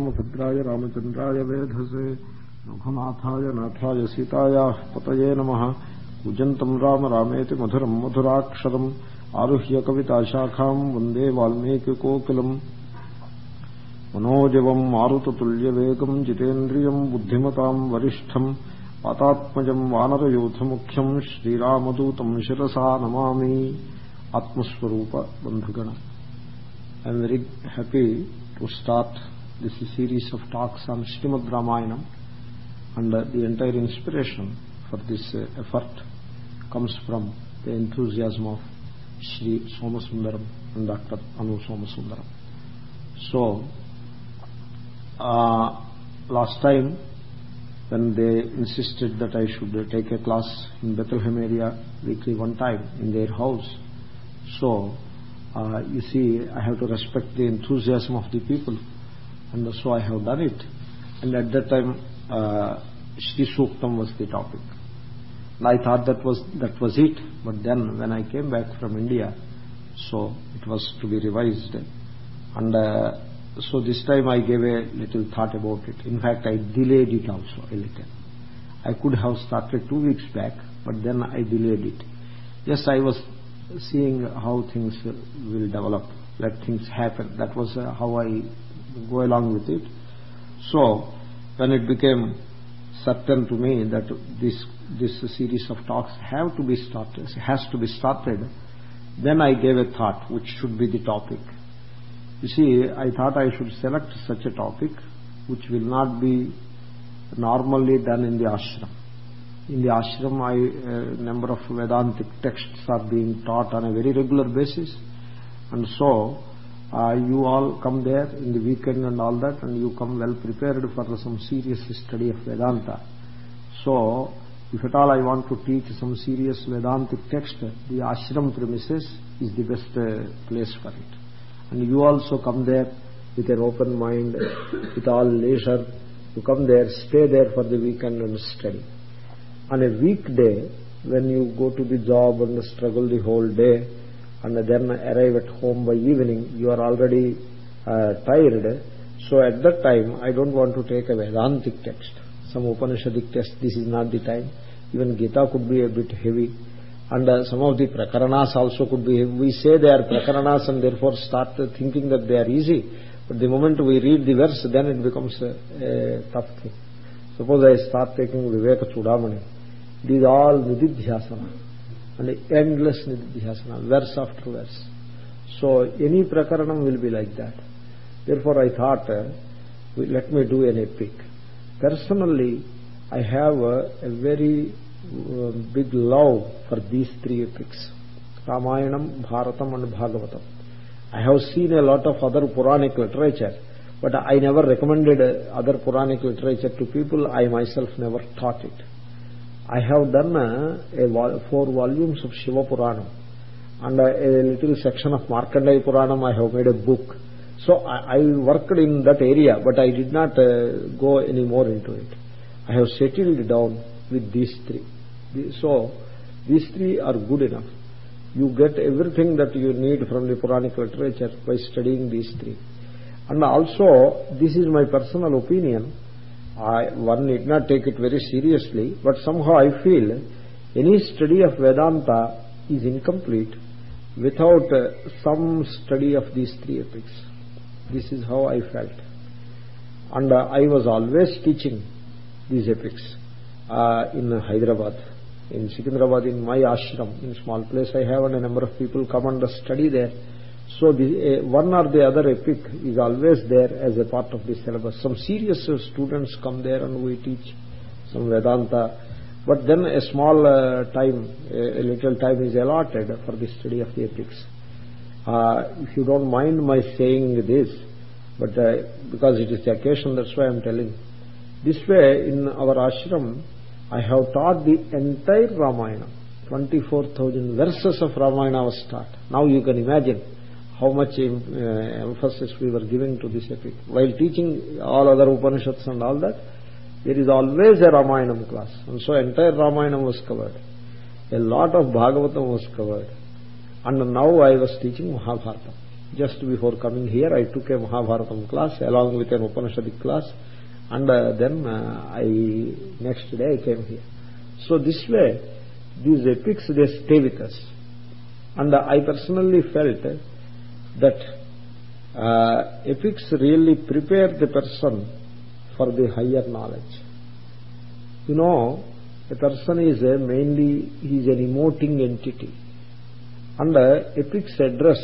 रामभद्राय रामचन्द्राय, वेधसे, रघुनाथाय, नाथाय, सीतायाः, पतये नम। कुजन्तम् राम रामेति मधुरम् मधुराक्षर आरुह्य कविता शाखा कविताशाखाम्, वंदे वाल्मीकिकोकिलम्। मनोजवम्, मारुततुल्यवेगम्, जितेन्द्रियम्, बुद्धिमताम्, वरिष्ठम् पातात्मजम् वानरयूथमुख्यम् श्रीरामदूतम् शिरसा नमामि। आत्मस्वरूप बन्धुगण। I am very happy to start this is series of talks on Srimad Ramayana and uh, the entire inspiration for this uh, effort comes from the enthusiasm of Sri Somasundaram and Dr. Anu Somasundaram. So, uh, last time when they insisted that I should take a class in Bethlehem area weekly one time in their house, so uh, you see I have to respect the enthusiasm of the people and so I have done it. And at that time, uh, Shri Suktam was the topic. And I thought that was that was it. But then when I came back from India, so it was to be revised. And uh, so this time I gave a little thought about it. In fact, I delayed it also a little. I could have started two weeks back, but then I delayed it. Yes, I was seeing how things will develop, let things happen. That was uh, how I go along with it. So, when it became certain to me that this this series of talks have to be started, has to be started, then I gave a thought which should be the topic. You see, I thought I should select such a topic which will not be normally done in the ashram. In the ashram, I, a number of Vedantic texts are being taught on a very regular basis, and so uh, you all come there in the weekend and all that and you come well prepared for some serious study of Vedanta. So, if at all I want to teach some serious Vedantic text, the ashram premises is the best uh, place for it. And you also come there with an open mind, with all leisure. You come there, stay there for the weekend and study. On a weekday, when you go to the job and struggle the whole day, and then arrive at home by evening, you are already uh, tired. So at that time, I don't want to take a Vedantic text, some Upanishadic text. This is not the time. Even Gita could be a bit heavy. And uh, some of the Prakaranas also could be heavy. We say they are Prakaranas and therefore start thinking that they are easy. But the moment we read the verse, then it becomes a, a tough thing. Suppose I start taking Viveka Chudamani. Is all Nididhyasana and endless nididhyasana, verse after verse. So any prakaranam will be like that. Therefore I thought, uh, let me do an epic. Personally, I have a, very uh, big love for these three epics. Ramayanam, Bharatam and Bhagavatam. I have seen a lot of other Puranic literature, but I never recommended other Puranic literature to people. I myself never taught it. I have done a, a four volumes of Shiva Puranam and a, a, little section of Markandeya Puranam. I have made a book. So I, I worked in that area, but I did not uh, go any more into it. I have settled down with these three. So these three are good enough. You get everything that you need from the Puranic literature by studying these three. And also, this is my personal opinion, I, one need not take it very seriously, but somehow I feel any study of Vedanta is incomplete without uh, some study of these three epics. This is how I felt. And uh, I was always teaching these epics uh, in Hyderabad, in Secunderabad, in my ashram, in small place I have and a number of people come and study there. So the, uh, one or the other epic is always there as a part of the syllabus. Some serious uh, students come there and we teach some Vedanta. But then a small uh, time, a, a, little time is allotted for the study of the epics. if you don't mind my saying this, but because it is the occasion, that's why I am telling. This way, in our ashram, I have taught the entire Ramayana. 24,000 verses of Ramayana was taught. Now you can imagine how much uh, emphasis we were giving to this epic. While teaching all other Upanishads and all that, there is always a Ramayanam class. And so entire Ramayanam was covered. A lot of Bhagavatam was covered. And now I was teaching Mahabharata. just before coming here I took a Mahabharatam class along with an Upanishadic class and uh, then uh, I next day I came here so this way these epics they stay with us and I personally felt that uh, epics really prepare the person for the higher knowledge. You know a person is a mainly he is an emoting entity. And uh, epics address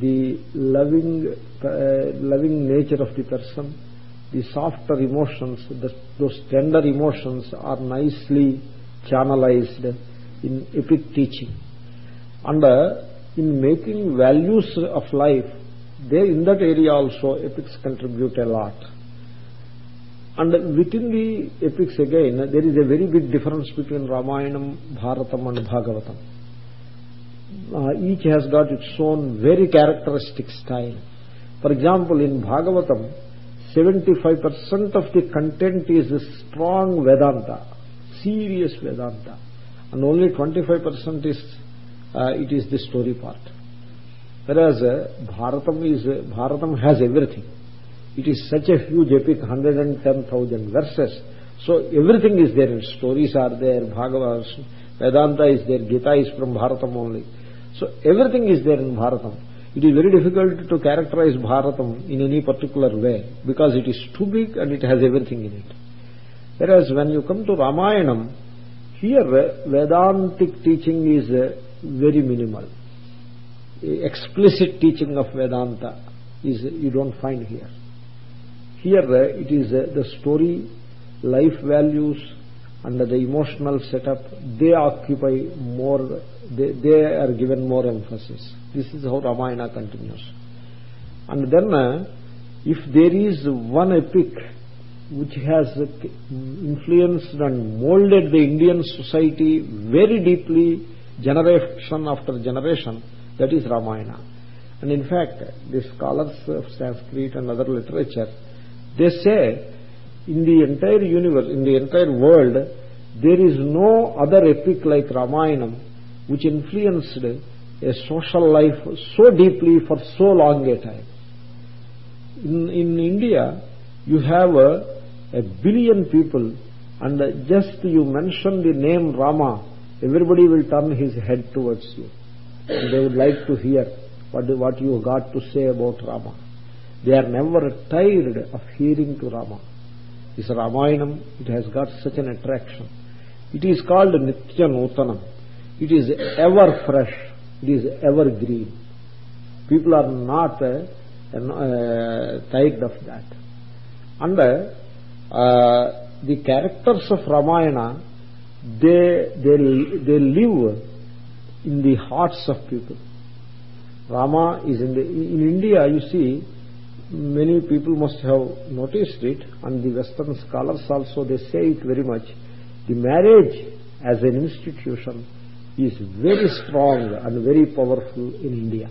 the loving uh, loving nature of the person the softer emotions the, those tender emotions are nicely channelized in epic teaching. And uh, in making values of life there in that area also epics contribute a lot. And within the epics again there is a very big difference between ramayanam bharatam and bhagavatam. Uh, each has got its own very characteristic style. For example in bhagavatam 75% of the content is strong vedanta serious vedanta. And only 25% is it is the story part. Whereas uh, bharatam is uh, bharatam has everything. It is such a huge epic 110000 verses. So everything is there. Stories are there bhagavas vedanta is there gita is from bharatam only. So everything is there in bharatam. It is very difficult to characterize bharatam in any particular way because it is too big and it has everything in it. Whereas when you come to ramayanam here vedantic teaching is uh, very minimal. Explicit teaching of vedanta is you don't find here. Here uh, it is uh, the story life values and the emotional setup they occupy more they, they are given more emphasis. This is how ramayana continues. And then uh, if there is one epic which has influenced and molded the indian society very deeply generation after generation that is ramayana. And in fact the scholars of sanskrit and other literature they say in the entire universe in the entire world there is no other epic like Ramayana which influenced a social life so deeply for so long a time. In in india you have a, a billion people and just you mention the name rama everybody will turn his head towards you they would like to hear what, what you got to say about Rama. They are never tired of hearing to Rama. This Ramayanam, it has got such an attraction. It is called Nitya Nutanam. It is ever fresh. It is ever green. People are not uh, uh, tired of that. And uh, the characters of Ramayana, they, they, they live in the hearts of people. Rama is in the in India. You see, many people must have noticed it, and the Western scholars also they say it very much. The marriage as an institution is very strong and very powerful in India.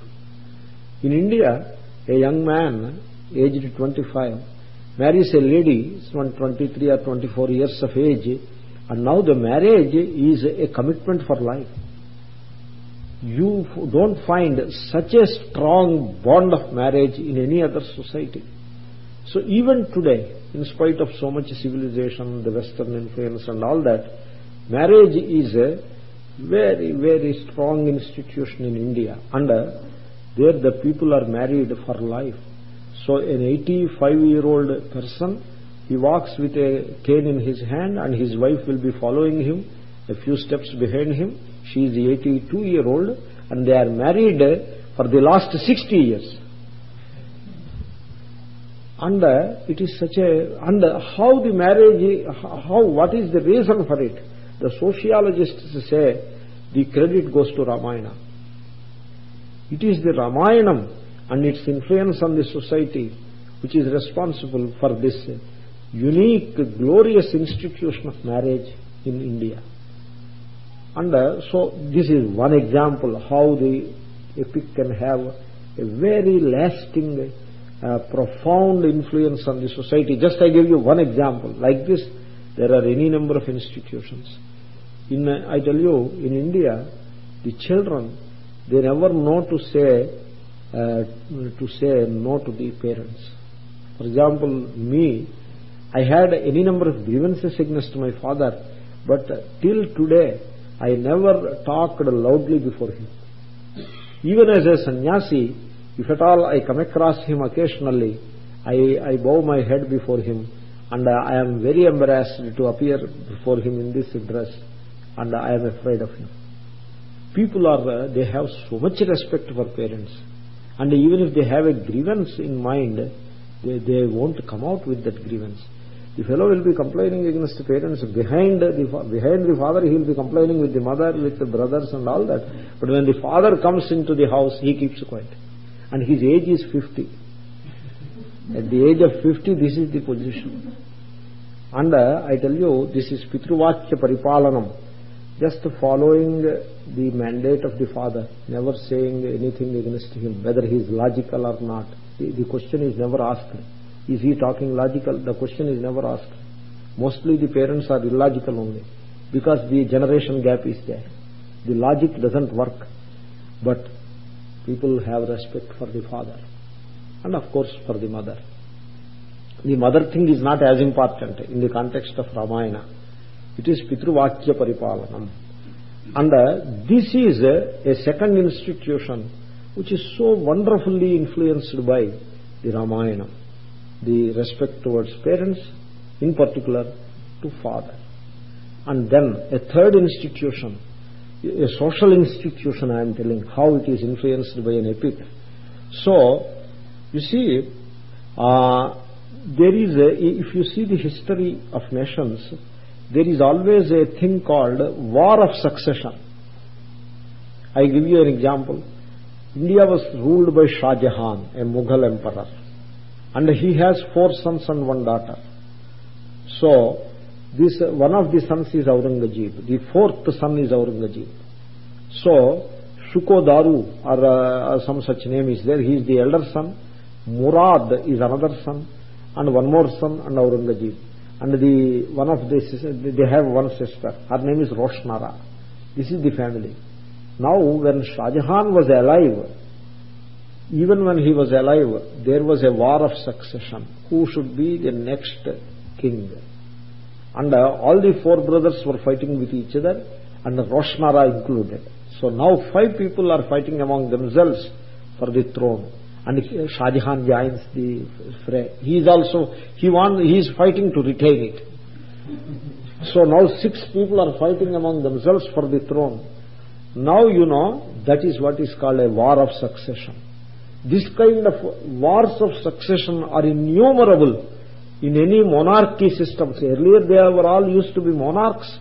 In India, a young man aged 25 marries a lady, 23 or 24 years of age, and now the marriage is a commitment for life you don't find such a strong bond of marriage in any other society. So even today, in spite of so much civilization, the Western influence and all that, marriage is a very, very strong institution in India. And uh, there the people are married for life. So an 85-year-old person, he walks with a cane in his hand and his wife will be following him. A few steps behind him. She is 82 year old and they are married for the last 60 years. And uh, it is such a and how the marriage how what is the reason for it? The sociologists say the credit goes to ramayana. It is the ramayanam and its influence on the society which is responsible for this unique glorious institution of marriage in india and uh, so this is one example how the epic can have a very lasting, uh, profound influence on the society. Just I give you one example. Like this, there are any number of institutions. In uh, I tell you, in India, the children they never know to say uh, to say no to the parents. For example, me, I had any number of grievances against my father, but till today, I never talked loudly before him. Even as a sannyasi, if at all I come across him occasionally, I, I bow my head before him and I am very embarrassed to appear before him in this dress and I am afraid of him. People are, they have so much respect for parents and even if they have a grievance in mind, they, they won't come out with that grievance. The fellow will be complaining against the parents. Behind the, behind the father, he will be complaining with the mother, with the brothers and all that. But when the father comes into the house, he keeps quiet. And his age is 50. At the age of 50, this is the position. And uh, I tell you, this is Pitruvakya Paripalanam. Just following the mandate of the father, never saying anything against him, whether he is logical or not. The, the question is never asked. Is he talking logical? The question is never asked. Mostly the parents are illogical only because the generation gap is there. The logic doesn't work. But people have respect for the father and of course for the mother. The mother thing is not as important in the context of Ramayana. It is Pitruvakya Paripalanam. And uh, this is a, a second institution which is so wonderfully influenced by the Ramayana the respect towards parents, in particular to father. And then a third institution, a social institution I am telling, how it is influenced by an epic. So, you see, uh, there is a, if you see the history of nations, there is always a thing called war of succession. I give you an example. India was ruled by Shah Jahan, a Mughal emperor and he has four sons and one daughter. So, this one of the sons is Aurangzeb. The fourth son is Aurangzeb. So, Shukodaru or uh, some such name is there. He is the elder son. Murad is another son, and one more son, and Aurangzeb. And the one of this, they have one sister. Her name is Roshnara. This is the family. Now, when Shah Jahan was alive, even when he was alive, there was a war of succession. Who should be the next king? And uh, all the four brothers were fighting with each other, and Roshnara included. So now five people are fighting among themselves for the throne. And Shah Jahan joins the fray. He is also, he, want, he is fighting to retain it. So now six people are fighting among themselves for the throne. Now you know, that is what is called a war of succession. This kind of wars of succession are innumerable in any monarchy systems. Earlier they were all used to be monarchs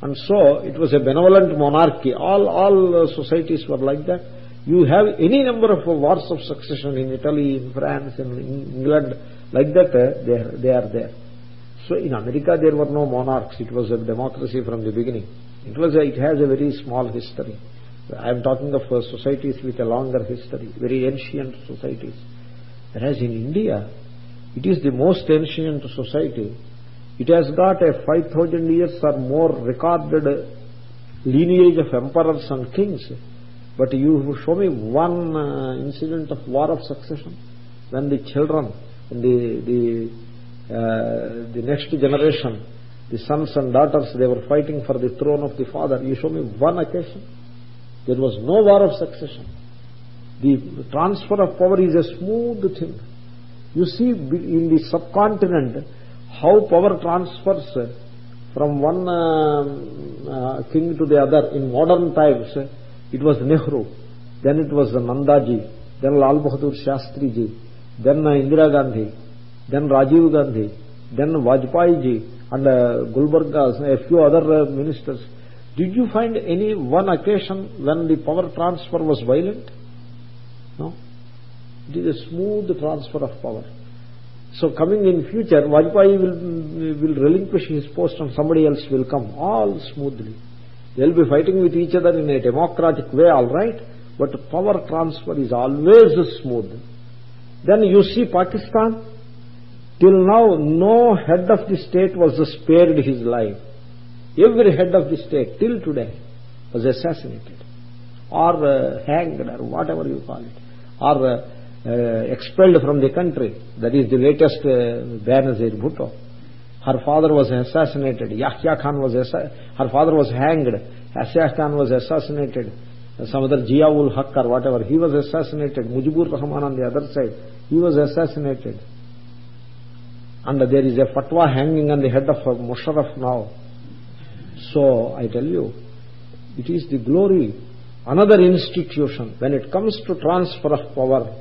and so it was a benevolent monarchy. All, all societies were like that. You have any number of wars of succession in Italy, in France, in England, like that, uh, they, are, they are there. So in America there were no monarchs. It was a democracy from the beginning. It, was a, it has a very small history. I am talking of uh, societies with a longer history, very ancient societies. Whereas in India, it is the most ancient society. It has got a 5000 years or more recorded lineage of emperors and kings. But you show me one uh, incident of war of succession when the children, the, the, uh, the next generation, the sons and daughters, they were fighting for the throne of the father. You show me one occasion. There was no war of succession. The transfer of power is a smooth thing. You see in the subcontinent how power transfers from one uh, uh, king to the other. In modern times, it was Nehru, then it was Nandaji, then Lal Bahadur Shastri ji, then uh, Indira Gandhi, then Rajiv Gandhi, then Vajpayee ji, and Did you find any one occasion when the power transfer was violent? No. It is a smooth transfer of power. So coming in future, Vajpayee will, will relinquish his post and somebody else will come, all smoothly. They'll be fighting with each other in a democratic way, all right, but power transfer is always smooth. Then you see Pakistan, till now no head of the state was spared his life. Every head of the state till today was assassinated or uh, hanged or whatever you call it. or uh, uh, expelled from the country. That is the latest uh, Benazir Bhutto. Her father was assassinated. Yahya Khan was her father was hanged. Yahya Khan was assassinated. Some other Jiaul Haq or whatever, he was assassinated. Mujibur Rahman on the other side, he was assassinated. And there is a fatwa hanging on the head of Musharraf now. So, I tell you, it is the glory. Another institution, when it comes to transfer of power,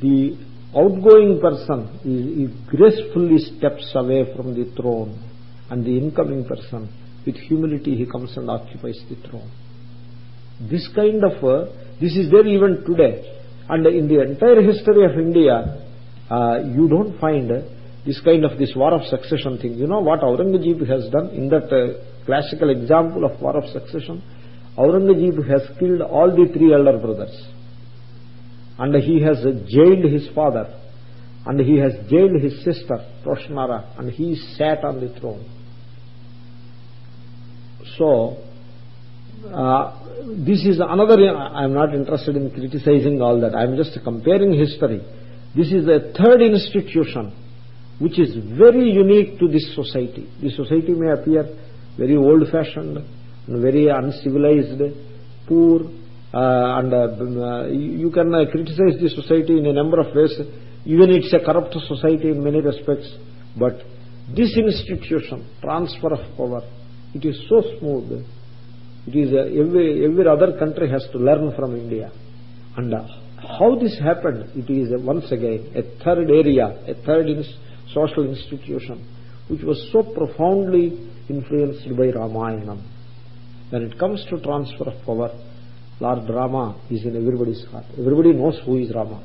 the outgoing person gracefully steps away from the throne and the incoming person with humility he comes and occupies the throne. This kind of uh, this is there even today. And in the entire history of india uh, you don't find uh, this kind of this war of succession thing. You know what aurangzeb has done in that uh, classical example of war of succession aurangzeb has killed all the three elder brothers. And he has jailed his father. And he has jailed his sister Roshnara and he sat on the throne. So uh, this is another I am not interested in criticizing all that. I am just comparing history. This is a third institution which is very unique to this society. This society may appear very old fashioned very uncivilized poor uh, and uh, you can uh, criticize the society in a number of ways. Even it's a corrupt society in many respects. But this institution transfer of power it is so smooth. It is every every other country has to learn from india. And how this happened it is once again a third area a third social institution which was so profoundly influenced by ramayana when it comes to transfer of power Lord Rama is in everybody's heart. Everybody knows who is Rama.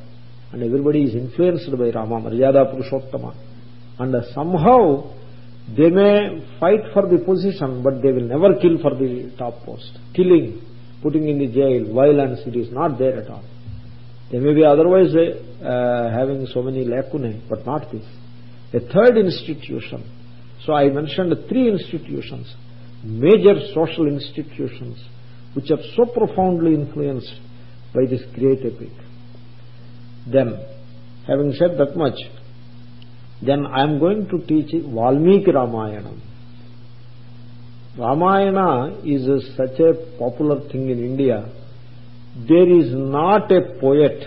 And everybody is influenced by Rama, Maryada Purushottama. And somehow they may fight for the position, but they will never kill for the top post. Killing, putting in the jail, violence, it is not there at all. They may be otherwise uh, having so many lacunae, but not this. A third institution. So I mentioned three institutions, major social institutions which are so profoundly influenced by this great epic. Then, having said that much, then I am going to teach Valmiki Ramayana. Ramayana is such a popular thing in India. There is not a poet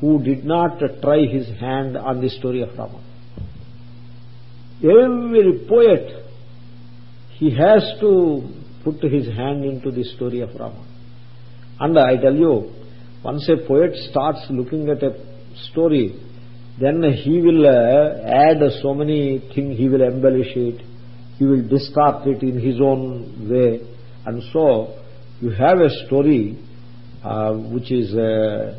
who did not try his hand on the story of Rama. Every poet, he has to put his hand into the story of Rama. And I tell you, once a poet starts looking at a story, then he will uh, add so many things, he will embellish it, he will distort it in his own way. And so, you have a story uh, which is, uh,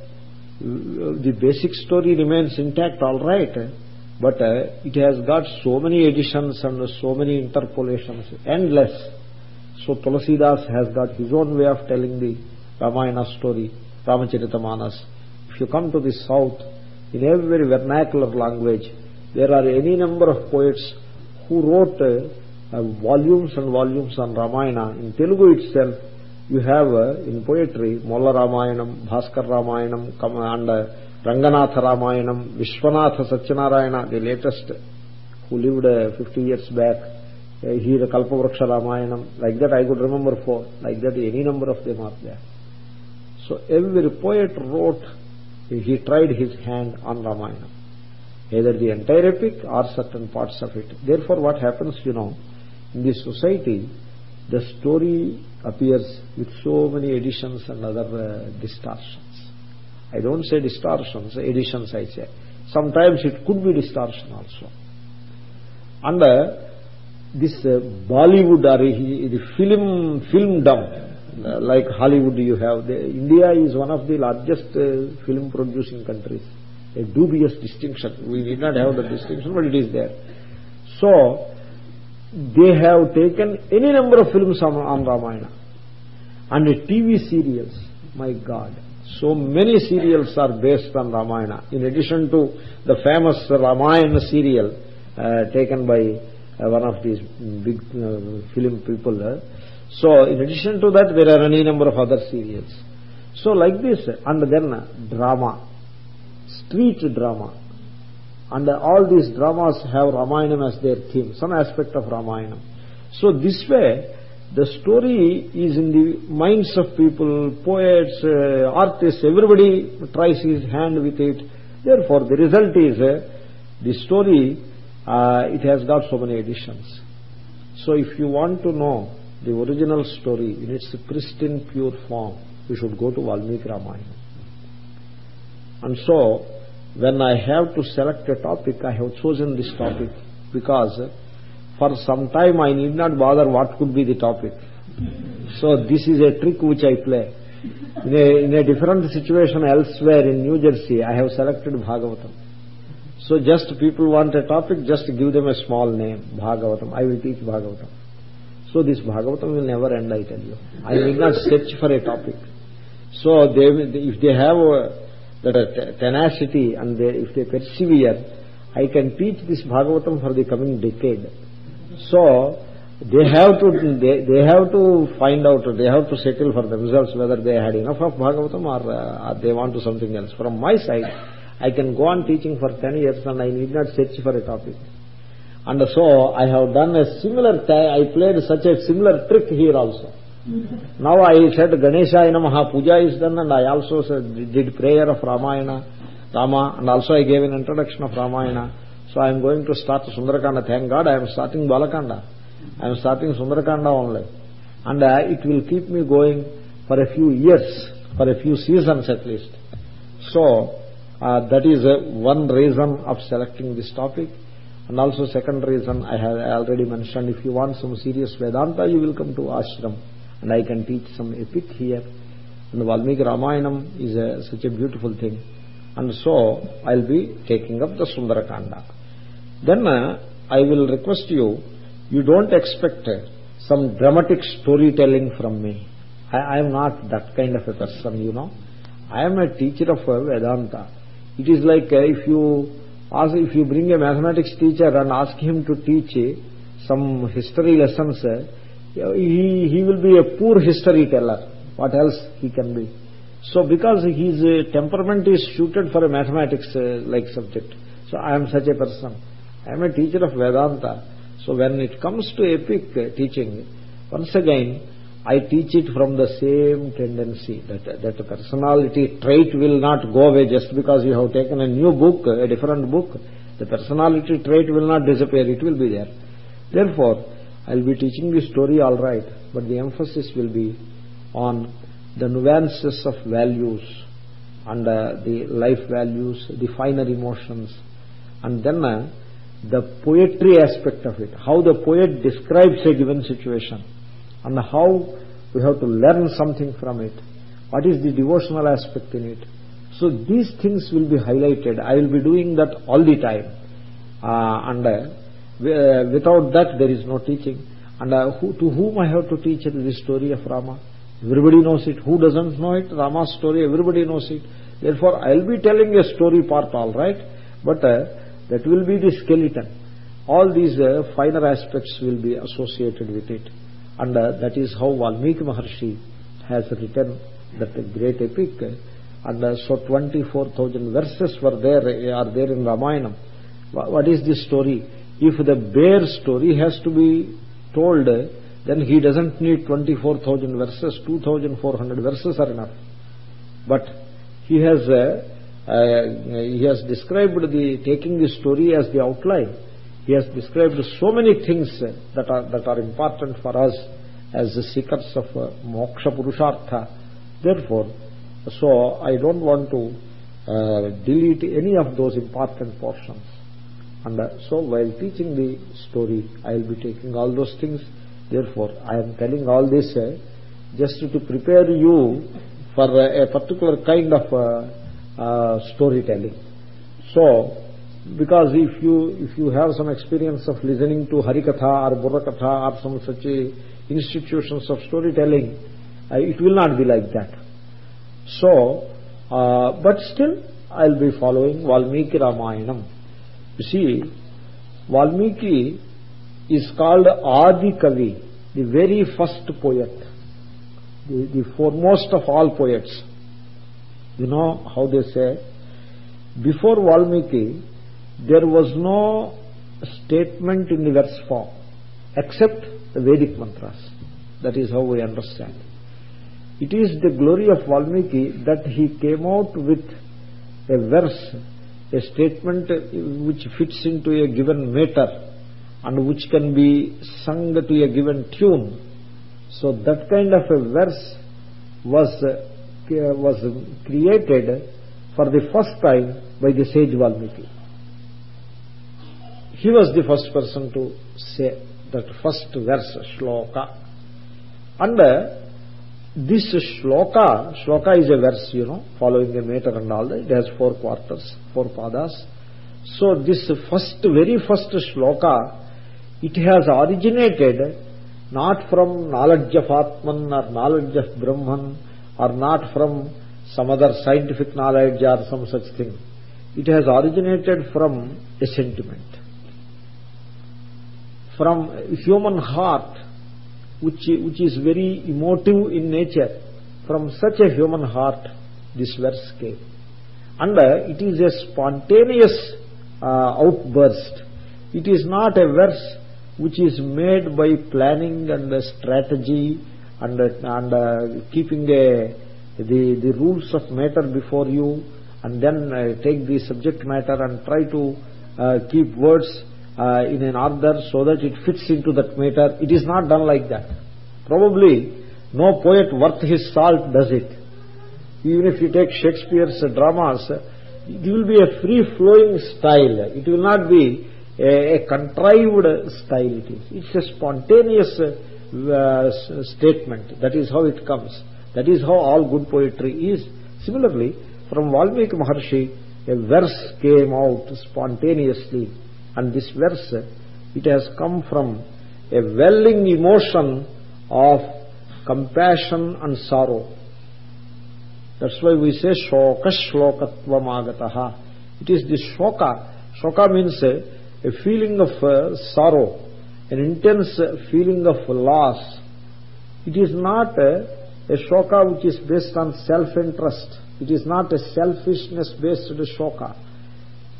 the basic story remains intact, all right, but uh, it has got so many additions and so many interpolations, endless. So Tulasidas has got his own way of telling the Ramayana story, Ramacharita If you come to the south, in every vernacular language, there are any number of poets who wrote uh, volumes and volumes on Ramayana. In Telugu itself, you have uh, in poetry Molla Ramayanam, Bhaskar Ramayanam, and uh, Ranganatha Ramayanam, Vishwanatha Satyanarayana, the latest, who lived uh, 50 years back he the Kalpavriksha Ramayanam, like that I could remember four, like that any number of them are there. So every poet wrote, he tried his hand on Ramayana, either the entire epic or certain parts of it. Therefore what happens, you know, in this society, the story appears with so many additions and other uh, distortions. I don't say distortions, additions I say. Sometimes it could be distortion also. And uh, this uh, Bollywood or the film filmdom, uh, like Hollywood you have. The, India is one of the largest uh, film producing countries. A dubious distinction. We did not have the distinction, but it is there. So, they have taken any number of films on, on Ramayana. And TV serials, my God. So many serials are based on Ramayana. In addition to the famous Ramayana serial uh, taken by uh, one of these big uh, film people. Uh. So in addition to that, there are any number of other serials. So like this, and then drama, street drama. And all these dramas have Ramayana as their theme, some aspect of Ramayana. So this way, the story is in the minds of people, poets, uh, artists, everybody tries his hand with it. Therefore, the result is uh, the story, uh, it has got so many editions. So if you want to know the original story in its pristine, pure form, you should go to Valmiki Ramayana. And so, when I have to select a topic, I have chosen this topic because for some time I need not bother what could be the topic. So this is a trick which I play. In a, in a different situation elsewhere in New Jersey, I have selected Bhagavatam. So just people want a topic, just give them a small name, Bhagavatam. I will teach Bhagavatam. So this Bhagavatam will never end, I tell you. I need not search for a topic. So they, if they have uh, a, that tenacity and they, if they persevere, I can teach this Bhagavatam for the coming decade. So they have to they, they have to find out they have to settle for themselves whether they had enough of Bhagavatam or, uh, they want to something else. From my side, I can go on teaching for 10 years and I need not search for a topic. And so I have done a similar, I played such a similar trick here also. Now I said Ganesha Namaha Puja is done and I also said, did prayer of Ramayana, Rama and also I gave an introduction of Ramayana. So I am going to start Sundarakanda. Thank God I am starting Balakanda. I am starting Sundarakanda only. And uh, it will keep me going for a few years, for a few seasons at least. So uh, that is uh, one reason of selecting this topic. And also second reason I have already mentioned, if you want some serious Vedanta, you will come to ashram and I can teach some epic here. And Valmiki Ramayanam is such a beautiful thing. And so I'll be taking up the Sundarakanda. Then uh, I will request you, you don't expect uh, some dramatic storytelling from me. I, I, am not that kind of a person, you know. I am a teacher of uh, Vedanta. It is like if you ask, if you bring a mathematics teacher and ask him to teach some history lessons, he, he will be a poor history teller. What else he can be? So because his temperament is suited for a mathematics uh, like subject. So I am such a person. I am a teacher of Vedanta. So when it comes to epic teaching, once again, I teach it from the same tendency that that personality trait will not go away just because you have taken a new book, a different book. The personality trait will not disappear, it will be there. Therefore, I'll be teaching the story all right, but the emphasis will be on the nuances of values and uh, the life values, the finer emotions, and then uh, the poetry aspect of it, how the poet describes a given situation, and how we have to learn something from it. What is the devotional aspect in it? So these things will be highlighted. I will be doing that all the time. Uh, and uh, uh, without that there is no teaching. And uh, who, to whom I have to teach the story of Rama? Everybody knows it. Who doesn't know it? Rama's story, everybody knows it. Therefore, I'll be telling a story part, all right, but uh, that will be the skeleton. All these uh, finer aspects will be associated with it. And uh, that is how Valmiki Maharshi has written that great epic. And uh, so 24,000 verses were there, are there in Ramayana. What is the story? If the bear story has to be told, then he doesn't need 24,000 verses, 2,400 verses are enough. But he has, uh, uh, he has described the, taking the story as the outline, he has described so many things that are, that are important for us as the seekers of uh, moksha purushartha. Therefore, so I don't want to uh, delete any of those important portions. And uh, so while teaching the story, I will be taking all those things. Therefore, I am telling all this uh, just to prepare you for uh, a particular kind of uh, uh, storytelling. So, because if you if you have some experience of listening to Harikatha or Burrakatha or some such institutions of storytelling, it will not be like that. So, but still, I'll be following Valmiki Ramayanam you see, Valmiki is called Adi Kavi, the very first poet, the, the foremost of all poets. You know how they say, before Valmiki, there was no statement in verse form, except the Vedic mantras. That is how we understand. It is the glory of Valmiki that he came out with a verse, a statement which fits into a given meter and which can be sung to a given tune. So that kind of a verse was, was created for the first time by the sage Valmiki. He was the first person to say that first verse, shloka. And uh, this shloka, shloka is a verse, you know, following a meter and all that. It has four quarters, four padas. So this first, very first shloka, it has originated not from knowledge of Atman or knowledge of Brahman or not from some other scientific knowledge or some such thing. It has originated from a sentiment. From human heart which, which is very emotive in nature. From such a human heart, this verse came. And uh, it is a spontaneous uh, outburst. It is not a verse which is made by planning and a strategy and, and uh, keeping a, the, the rules of matter before you and then uh, take the subject matter and try to uh, keep words uh, in an order so that it fits into that matter. It is not done like that. Probably no poet worth his salt does it. Even if you take Shakespeare's dramas, it will be a free-flowing style. It will not be a, a, contrived style it is. It's a spontaneous statement. That is how it comes. That is how all good poetry is. Similarly, from Valmiki Maharshi, a verse came out spontaneously and this verse it has come from a welling emotion of compassion and sorrow that's why we say shoka shlokatvam agataha it is the shoka shoka means a, a feeling of uh, sorrow an intense feeling of loss it is not a, shoka which is based on self interest it is not a selfishness based shoka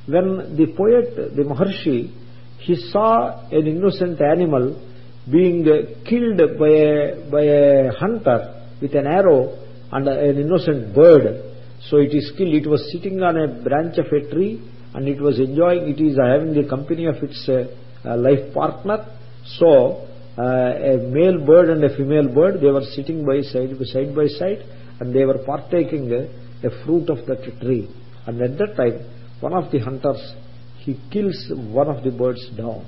when the poet, the Maharshi, he saw an innocent animal being killed by a, by a hunter with an arrow and an innocent bird. So it is killed. It was sitting on a branch of a tree and it was enjoying, it is having the company of its life partner. So uh, a male bird and a female bird, they were sitting by side, side by side and they were partaking a, fruit of that tree. And at that time, one of the hunters he kills one of the birds down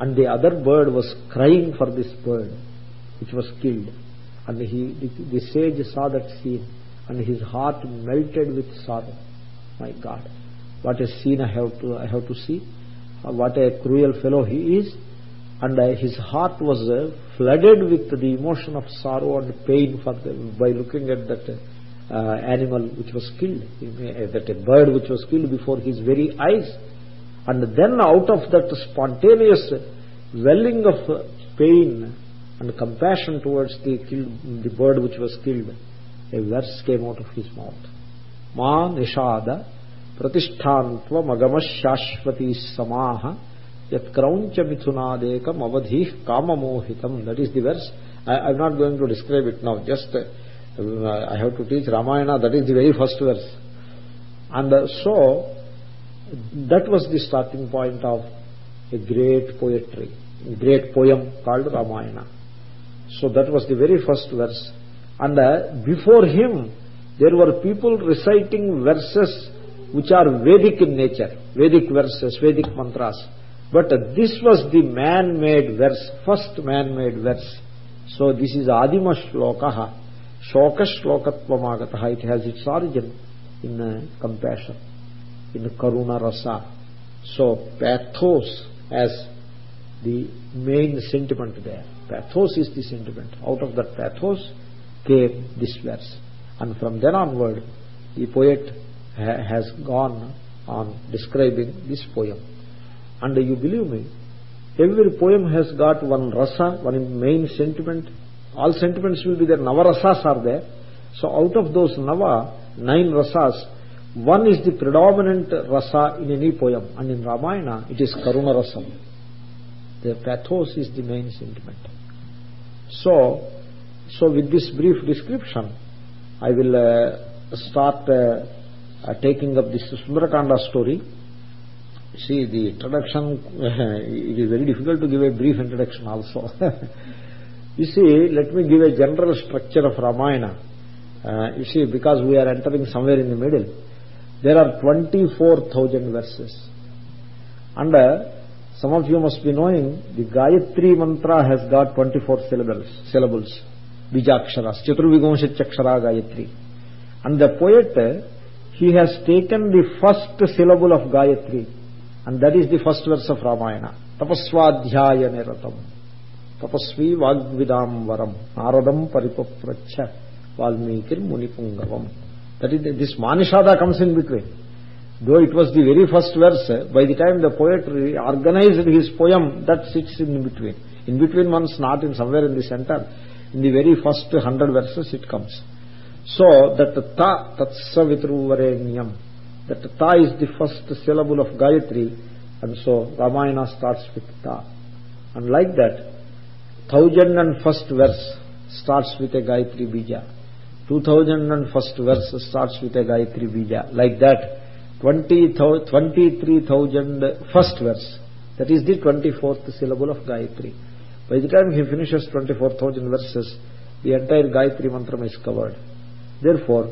and the other bird was crying for this bird which was killed and he the, the sage saw that scene and his heart melted with sorrow my god what a scene i have to i have to see what a cruel fellow he is and uh, his heart was uh, flooded with the emotion of sorrow and pain for the, by looking at that uh, animal which was killed, that a bird which was killed before his very eyes. And then out of that spontaneous welling of pain and compassion towards the, killed, the bird which was killed, a verse came out of his mouth. Ma nishada pratishtantva magamashashvati samaha yat krauncha mithunadekam avadhih kamamohitam. That is the verse. I am not going to describe it now. Just uh, I have to teach Ramayana, that is the very first verse. And uh, so, that was the starting point of a great poetry, a great poem called Ramayana. So that was the very first verse. And uh, before him, there were people reciting verses which are Vedic in nature, Vedic verses, Vedic mantras. But uh, this was the man-made verse, first man-made verse. So this is Adima Shlokaha Shoka Shlokatvam It has its origin in uh, compassion, in Karuna Rasa. So pathos as the main sentiment there. Pathos is the sentiment. Out of that pathos came this verse. And from then onward, the poet has gone on describing this poem. And you believe me, every poem has got one rasa, one main sentiment, all sentiments will be there navarasas are there so out of those nava nine rasas, one is the predominant rasa in any poem, and in Ramayana it is Karuna rasam. The pathos is the main sentiment. So, so with this brief description, I will uh, start uh, uh, taking up this Sundarakanda story. See, the introduction, it is very difficult to give a brief introduction also. you see, let me give a general structure of Ramayana. Uh, you see, because we are entering somewhere in the middle, there are 24,000 verses. And uh, some of you must be knowing, the Gayatri mantra has got 24 syllables, syllables Bijaksharas, Chaturvimshatyakshara Gayatri. And the poet, he has taken the first syllable of Gayatri, and that is the first verse of Ramayana. Tapaswadhyaya niratam. Tapasvi vagvidam varam. Naradam paripapracha. Valmikir munipungavam. That is, this Manishada comes in between. Though it was the very first verse, by the time the poet organized his poem, that sits in between. In between one's not in somewhere in the center. In the very first hundred verses it comes. So that ta tatsavitruvarenyam, that ta is the first syllable of Gayatri, and so Ramayana starts with ta. And like that, thousand and first verse starts with a Gayatri bija. 2001st verse starts with a Gayatri Bija. Like that, 23,000 first verse. That is the 24th syllable of Gayatri. By the time he finishes 24,000 verses, the entire Gayatri mantra is covered. Therefore,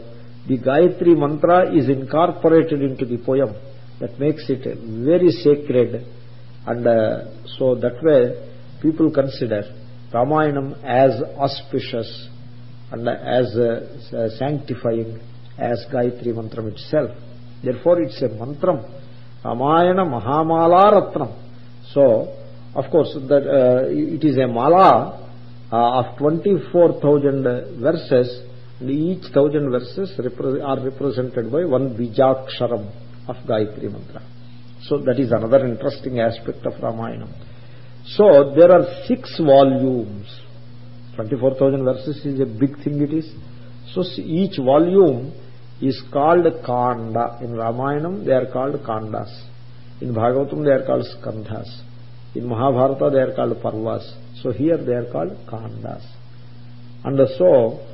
the Gayatri mantra is incorporated into the poem. That makes it very sacred. And uh, so that way, people consider Ramayanam as auspicious and as uh, sanctifying as Gayatri Mantram itself. Therefore, it's a mantram. Ramayana Mahamala Ratnam. So, of course, that uh, it is a mala uh, of 24,000 verses, each thousand verses are represented by one bijaksharam of Gayatri Mantra. So, that is another interesting aspect of Ramayana. So, there are six volumes 24,000 verses is a big thing it is. So each volume is called Kanda. In Ramayanam they are called Kandas. In Bhagavatam they are called Skandhas. In Mahabharata they are called Parvas. So here they are called Kandas. And so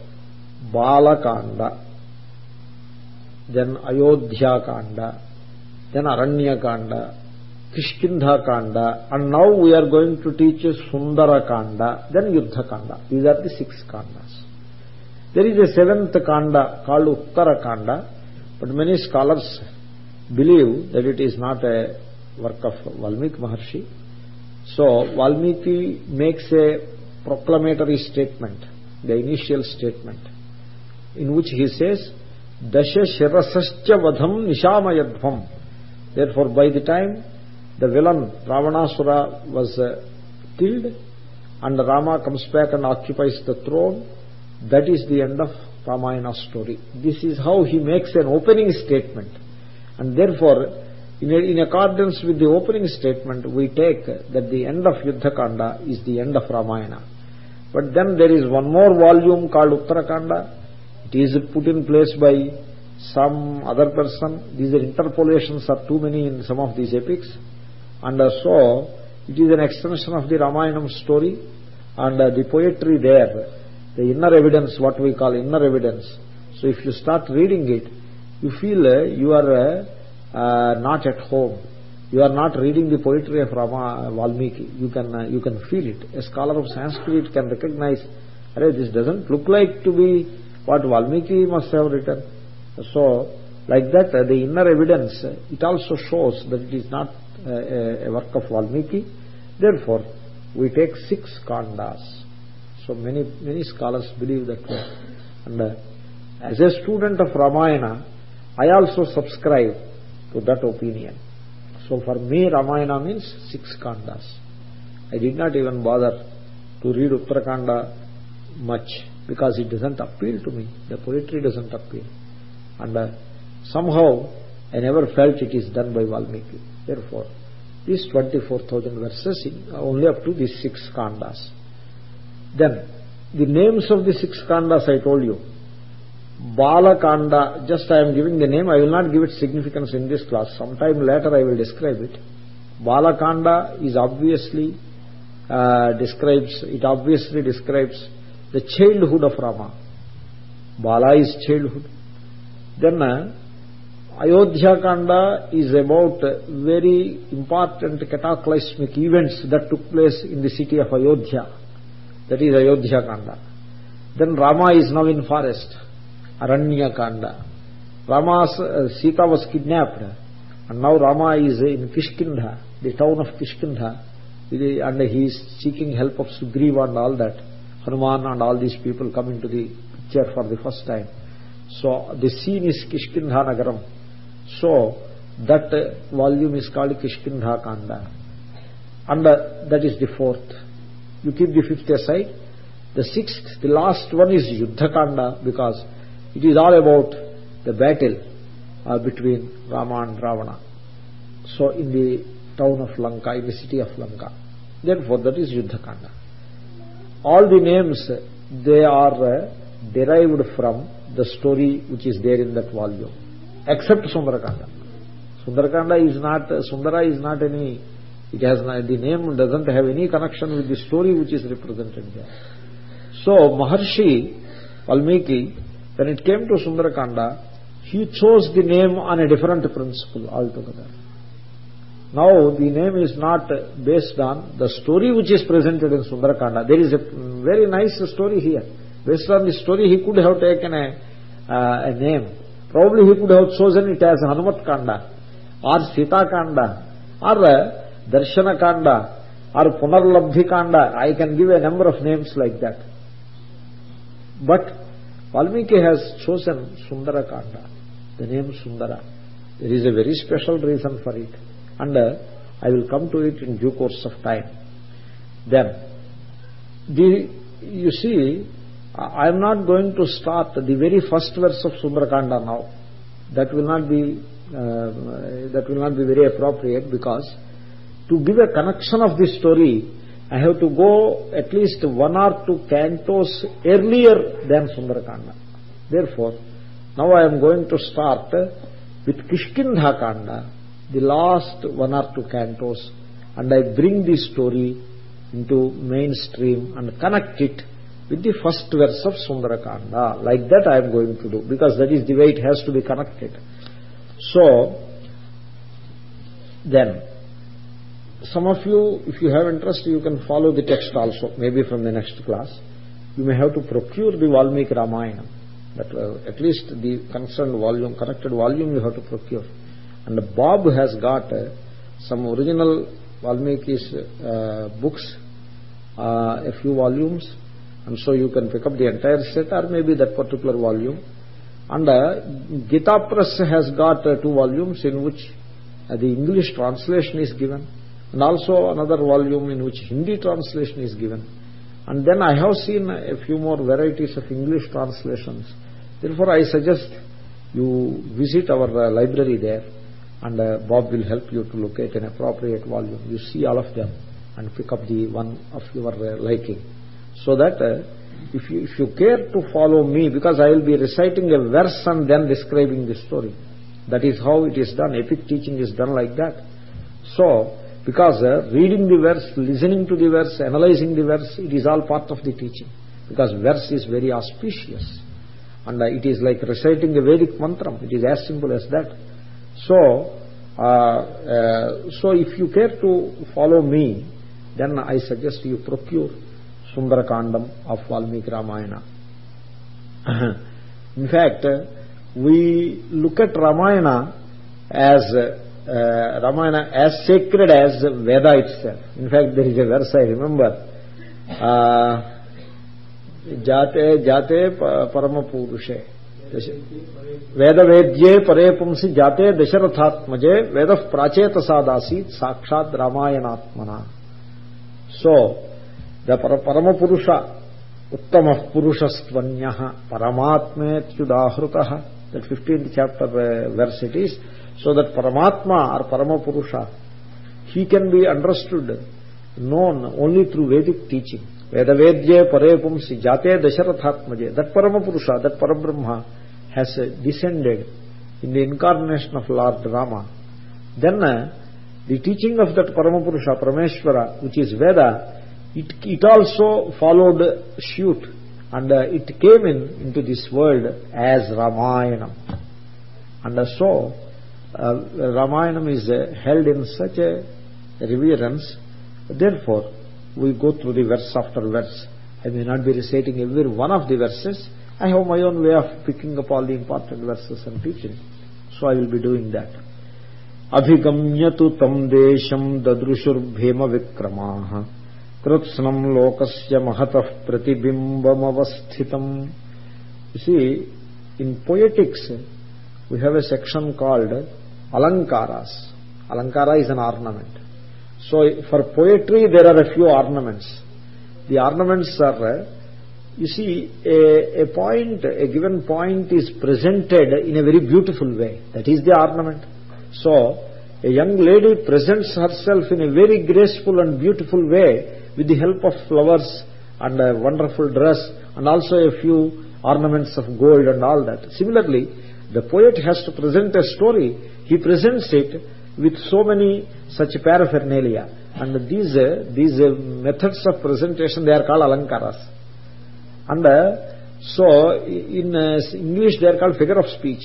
Kanda, and now we are going to teach Sundara Kanda, then Yuddha Kanda. These are the six Kandas. There is a seventh Kanda called Uttara Kanda, but many scholars believe that it is not a work of Valmiki Maharshi. So Valmiki makes a proclamatory statement, the initial statement, in which he says, Dasha Shirasascha Vadham Nishamayadhvam. Therefore, by the time the villain Ravanasura was uh, killed and Rama comes back and occupies the throne. That is the end of Ramayana story. This is how he makes an opening statement. And therefore, in, a, in accordance with the opening statement, we take that the end of Yuddhakanda is the end of Ramayana. But then there is one more volume called Uttarakanda. It is put in place by some other person. These interpolations are too many in some of these epics and so it is an extension of the Ramayanam story and the poetry there, the inner evidence, what we call inner evidence. So if you start reading it, you feel uh, you are uh, uh, not at home. You are not reading the poetry of Rama Valmiki. You can uh, you can feel it. A scholar of Sanskrit can recognize, this doesn't look like to be what Valmiki must have written. So like that, uh, the inner evidence, it also shows that it is not a, a work of Valmiki. Therefore, we take six kandas. So many many scholars believe that way. And uh, as a student of Ramayana, I also subscribe to that opinion. So for me, Ramayana means six kandas. I did not even bother to read Uttarakanda much because it doesn't appeal to me. The poetry doesn't appeal. And uh, somehow I never felt it is done by Valmiki. Therefore, these 24,000 verses only up to these six kandas. Then, the names of the six kandas I told you. Balakanda, just I am giving the name, I will not give it significance in this class. Sometime later I will describe it. Balakanda is obviously uh, describes, it obviously describes the childhood of Rama. Bala is childhood. Then uh, Ayodhya Kanda is about very important cataclysmic events that took place in the city of Ayodhya. That is Ayodhya Kanda. Then Rama is now in forest, Aranya Kanda. Rama's, uh, Sita was kidnapped and now Rama is in Kishkindha, the town of Kishkindha and he is seeking help Hanuman and all these people come into the picture for the first time. So the scene is Kishkindha Nagaram. So that volume is called Kishkindha Kanda. And uh, that is the fourth. You keep the fifth aside. The sixth, the last one is Yuddha Kanda because it is all about the battle uh, between Rama and Ravana. So in the town of Lanka, in the city of Lanka. Therefore that is Yuddha Kanda. All the names, they are uh, derived from the story which is there in that volume except Sundarakanda. Sundarakanda is not, Sundara is not any, it has not, the name doesn't have any connection with the story which is represented there. So Maharshi Valmiki, when it came to Sundarakanda, he chose the name on a different principle altogether. Now the name is not based on the story which is presented in Sundarakanda. There is a very nice story here. Based on the story he could have taken a, uh, a name Probably he could have chosen it as Hanumat Kanda or Sita Kanda or Darshana Kanda or Punarlabdhi Kanda. I can give a number of names like that. But Valmiki has chosen Sundara Kanda, the name Sundara. There is a very special reason for it. And uh, I will come to it in due course of time. Then, the, you see, I am not going to start the very first verse of Sundarakanda now. That will not be uh, that will not be very appropriate because to give a connection of this story, I have to go at least one or two cantos earlier than Sundarakanda. Therefore, now I am going to start with Kishkindha Kanda, the last one or two cantos, and I bring this story into mainstream and connect it with the first verse of Sundarakanda. Like that I am going to do, because that is the way it has to be connected. So, then, some of you, if you have interest, you can follow the text also, maybe from the next class. You may have to procure the Valmiki Ramayana. That, uh, at least the concerned volume, connected volume you have to procure. And Bob has got uh, some original Valmiki's uh, books, uh, a few volumes, and so you can pick up the entire set or maybe that particular volume. And uh, Gita Press has got uh, two volumes in which uh, the English translation is given. And also another volume in which Hindi translation is given. And then I have seen a few more varieties of English translations. Therefore I suggest you visit our library there and uh, Bob will help you to locate an appropriate volume you see all of them and pick up the one of your uh, liking so that uh, if, you, if you care to follow me, because I will be reciting a verse and then describing the story. That is how it is done. Epic teaching is done like that. So, because uh, reading the verse, listening to the verse, analyzing the verse, it is all part of the teaching. Because verse is very auspicious. And uh, it is like reciting a Vedic mantra. It is as simple as that. So, uh, uh, so if you care to follow me, then I suggest you procure Sundarakandam of Valmiki Ramayana. In fact, we look at Ramayana as uh, Ramayana as sacred as Veda itself. In fact, there is a verse I remember. Uh, Jate Jate Paramapurushe वेदवेद्ये వేదవేద్యే పరే పుంసి జాతే దశరథాత్మజే వేద ప్రాచేతసాదాసీత్ సాక్షాత్ రామాయణాత్మన. So the పరమ పురుష ఉత్తమ పురుషస్త్వన్య పరమాత్మేత్యుదాహృత that fifteenth chapter verse uh, it is so that పరమాత్మ ఆర్ పరమ పురుష he can be understood known only through Vedic teaching. Vedavedye pare pumsi jate dasharathatmaje that parama purusha that parabrahma has descended in the incarnation of Lord Rama, then the teaching of that Paramapurusha, Parameshwara, which is Veda, it, it also followed suit and uh, it came in into this world as Ramayana. And uh, so, uh, Ramayana is uh, held in such a reverence, therefore, we go through the verse after verse. I may not be reciting every one of the verses. I have my own way of picking up all the important verses and teaching. So I will be doing that. तम देशम ददृशुर्भेम विक्रमा कृत्स्नम लोकस्य महतः प्रतिबिंबमवस्थितम You see, in poetics, we have a section called alankaras. Alankara is an ornament. So for poetry, there are a few ornaments. The ornaments are, uh, you see, a, a point, a given point is presented in a very beautiful way. That is the ornament. So, a young lady presents herself in a very graceful and beautiful way with the help of flowers and a wonderful dress and also a few ornaments of gold and all that. Similarly, the poet has to present a story. He presents it with so many such paraphernalia. And these, uh, these uh, methods of presentation, they are called alankaras. And uh, so, in English, they are called figure of speech.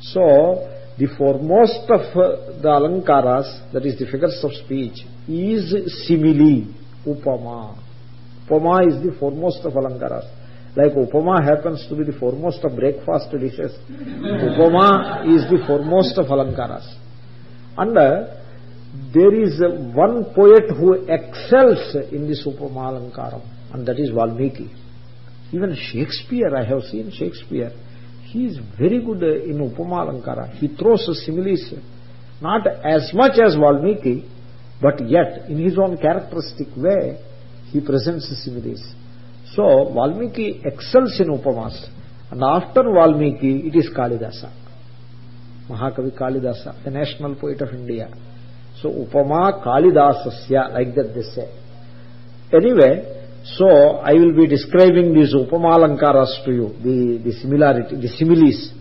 So, the foremost of the alankaras, that is the figures of speech, is simile, upama. Upama is the foremost of alankaras. Like upama happens to be the foremost of breakfast dishes. upama is the foremost of alankaras. And uh, there is uh, one poet who excels in this upama alankaram, and that is Valmiki. Even Shakespeare, I have seen Shakespeare he is very good in Upama Alankara. He throws similes, not as much as Valmiki, but yet in his own characteristic way, he presents similes. So Valmiki excels in Upamas. And after Valmiki, it is Kalidasa. Mahakavi Kalidasa, the national poet of India. So Upama Kalidasasya, like that they say. Anyway, so I will be describing these upamalankaras to you, the, the similarity, the similes.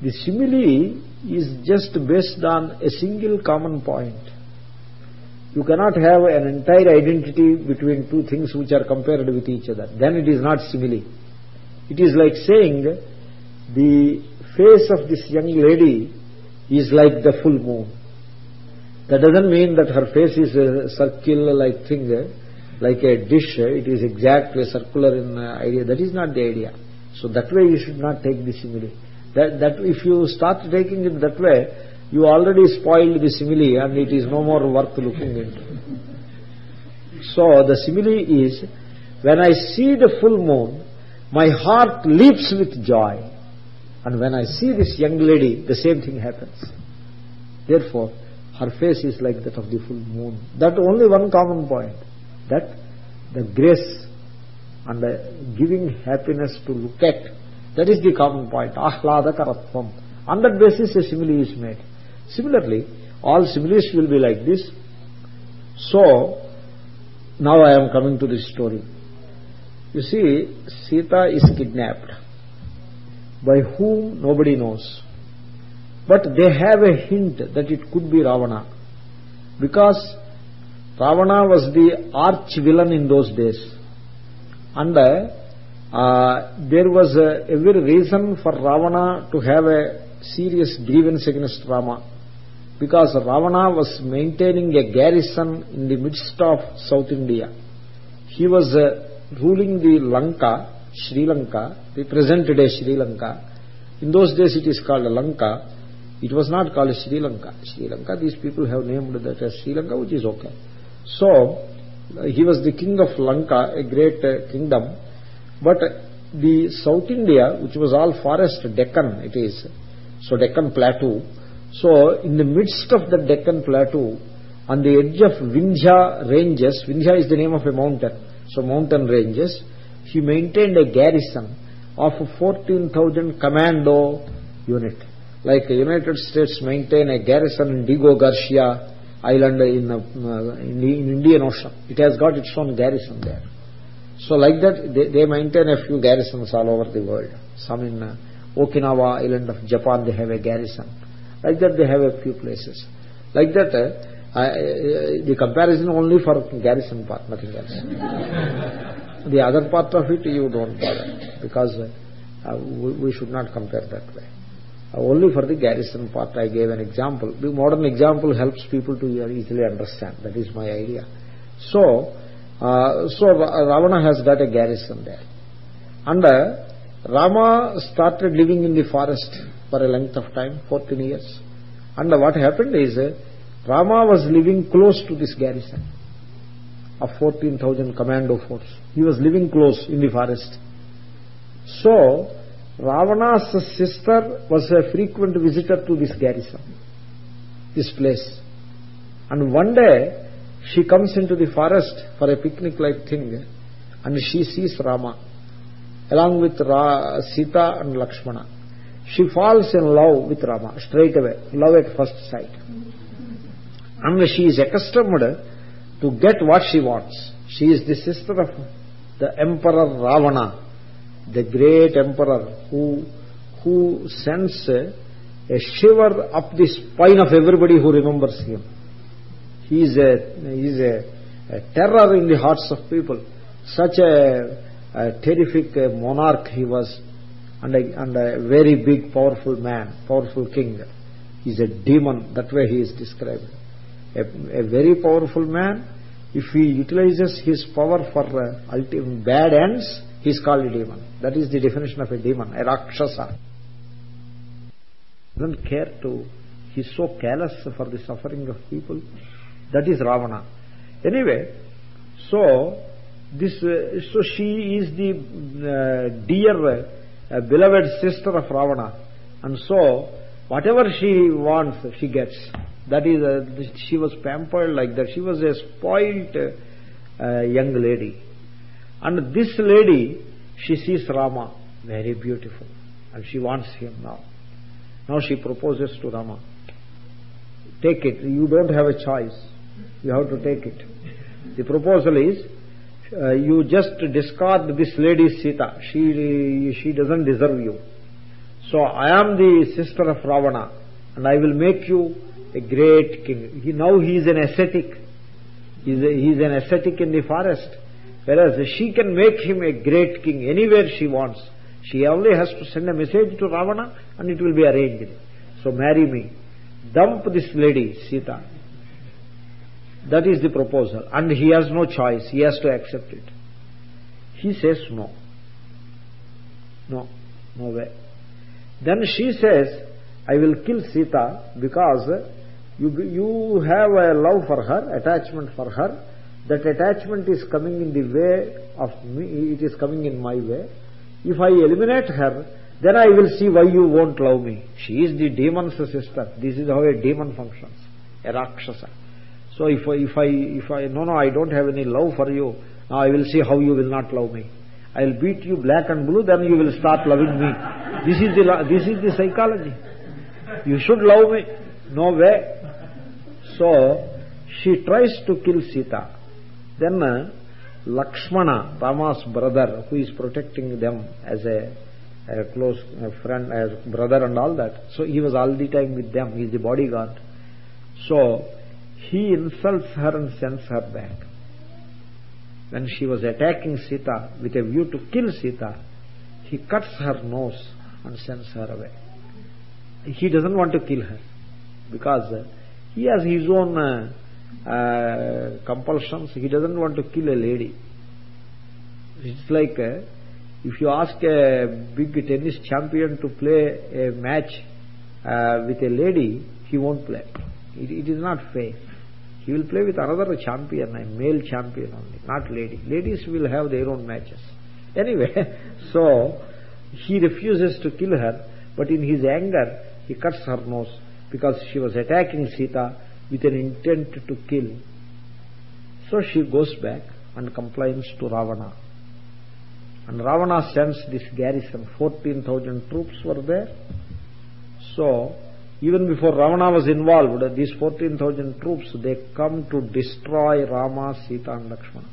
The simile is just based on a single common point. You cannot have an entire identity between two things which are compared with each other. Then it is not simile. It is like saying the face of this young lady is like the full moon. That doesn't mean that her face is a circular-like thing like a dish, it is exactly a circular in uh, idea. That is not the idea. So that way you should not take the simile. That, that if you start taking it that way, you already spoiled the simile and it is no more worth looking into. So the simile is, when I see the full moon, my heart leaps with joy. And when I see this young lady, the same thing happens. Therefore, her face is like that of the full moon. That only one common point that the grace and the giving happiness to look at that is the common point. Ahladakaratvam on that basis a simile is made. Similarly all similes will be like this. So now i am coming to this story. You see sita is kidnapped by whom nobody knows but they have a hint that it could be ravana because Ravana was the arch villain in those days. And uh, there was a, every reason for Ravana to have a serious grievance against Rama. Because Ravana was maintaining a garrison in the midst of South India. He was uh, ruling the Lanka, Sri Lanka, the present Sri Lanka. In those days it is called Lanka. It was not called Sri Lanka. Sri Lanka, these people have named that as Sri Lanka, which is okay. So, he was the king of Lanka, a great uh, kingdom. But the South India, which was all forest, Deccan it is, so Deccan Plateau. So, in the midst of the Deccan Plateau, on the edge of Vindhya ranges, Vindhya is the name of a mountain, so mountain ranges, he maintained a garrison of 14,000 commando unit. Like United States maintain a garrison in Diego Garcia, island in, uh, in, in Indian Ocean. It has got its own garrison there. So like that, they, they maintain a few garrisons all over the world. Some in uh, Okinawa island of Japan, they have a garrison. Like that, they have a few places. Like that, uh, I, the comparison only for garrison part, nothing else. the other part of it, you don't bother, because uh, we, we, should not compare that way. Uh, only for the garrison part, I gave an example. The modern example helps people to easily understand. That is my idea. So, uh, so Ravana has got a garrison there. And uh, Rama started living in the forest for a length of time, 14 years. And what happened is, uh, Rama was living close to this garrison of 14,000 commando force. He was living close in the forest. So, Ravana's sister was a frequent visitor to this garrison, this place. And one day, she comes into the forest for a picnic-like thing, and she sees Rama along with Ra Sita and Lakshmana. She falls in love with Rama straight away, love at first sight. And she is accustomed to get what she wants. She is the sister of the Emperor Ravana, the great emperor who, who sends a shiver up the spine of everybody who remembers him. He is a, he is a, a terror in the hearts of people. Such a a terrific uh, monarch he was and a, and a very big powerful man powerful king He is a demon that way he is described a, a very powerful man. If he utilizes his power for uh, bad ends he is called a demon. That is the definition of a demon a rakshasa. Doesn't care to he is so callous for the suffering of people. That is ravana. Anyway so this uh, so she is the uh, dear uh, beloved sister of ravana. And so whatever she wants she gets that is uh, she was pampered like that. She was a spoilt uh, young lady. And this lady she sees rama. Very beautiful. And she wants him now. Now she proposes to rama. Take it. You don't have a choice. You have to take it. The proposal is uh, you just discard this lady Sita. She, she doesn't deserve you. So I am the sister of Ravana and I will make you a great king. He, now he is an ascetic. He is, an ascetic in the forest. Whereas she can make him a great king anywhere she wants. She only has to send a message to Ravana and it will be arranged. So marry me. Dump this lady, Sita. That is the proposal. And he has no choice. He has to accept it. He says no. No. No way. Then she says, I will kill Sita because you, you have a love for her, attachment for her. That attachment is coming in the way of me. It is coming in my way. If I eliminate her, then I will see why you won't love me. She is the demon's sister. This is how a demon functions. A Rakshasa. So if I, if I, if I, no, no, I don't have any love for you, now I will see how you will not love me. I will beat you black and blue, then you will start loving me. This is the, this is the psychology. You should love me. No way. So, she tries to kill Sita. Then uh, Lakshmana, Rama's brother, who is protecting them as a, a close friend, as brother and all that. So he was all the time with them. He is the bodyguard. So he insults her and sends her back. When she was attacking Sita with a view to kill Sita, he cuts her nose and sends her away. He doesn't want to kill her because uh, he has his own uh, uh, compulsions. He doesn't want to kill a lady. It's like uh, if you ask a big tennis champion to play a match uh, with a lady, he won't play. It, it is not fair. He will play with another champion, a male champion only, not lady. Ladies will have their own matches. Anyway, so he refuses to kill her, but in his anger, he cuts her nose because she was attacking Sita with an intent to kill. So she goes back and complains to Ravana. And Ravana sends this garrison, 14,000 troops were there. So even before Ravana was involved, these 14,000 troops, they come to destroy Rama, Sita and Lakshmana.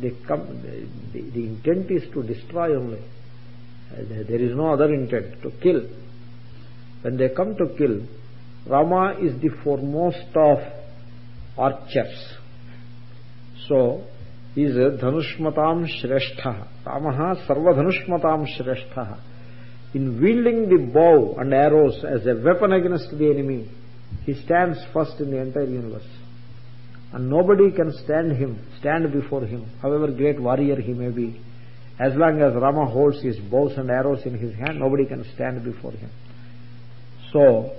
They come, the, the, the intent is to destroy only. Uh, there is no other intent to kill. When they come to kill, Rama is the foremost of archers. So, he is Dhanushmatam Shrestha. Ramaha Sarvadhanushmatam Shrestha. In wielding the bow and arrows as a weapon against the enemy, he stands first in the entire universe. And nobody can stand him, stand before him, however great warrior he may be. As long as Rama holds his bows and arrows in his hand, nobody can stand before him. So,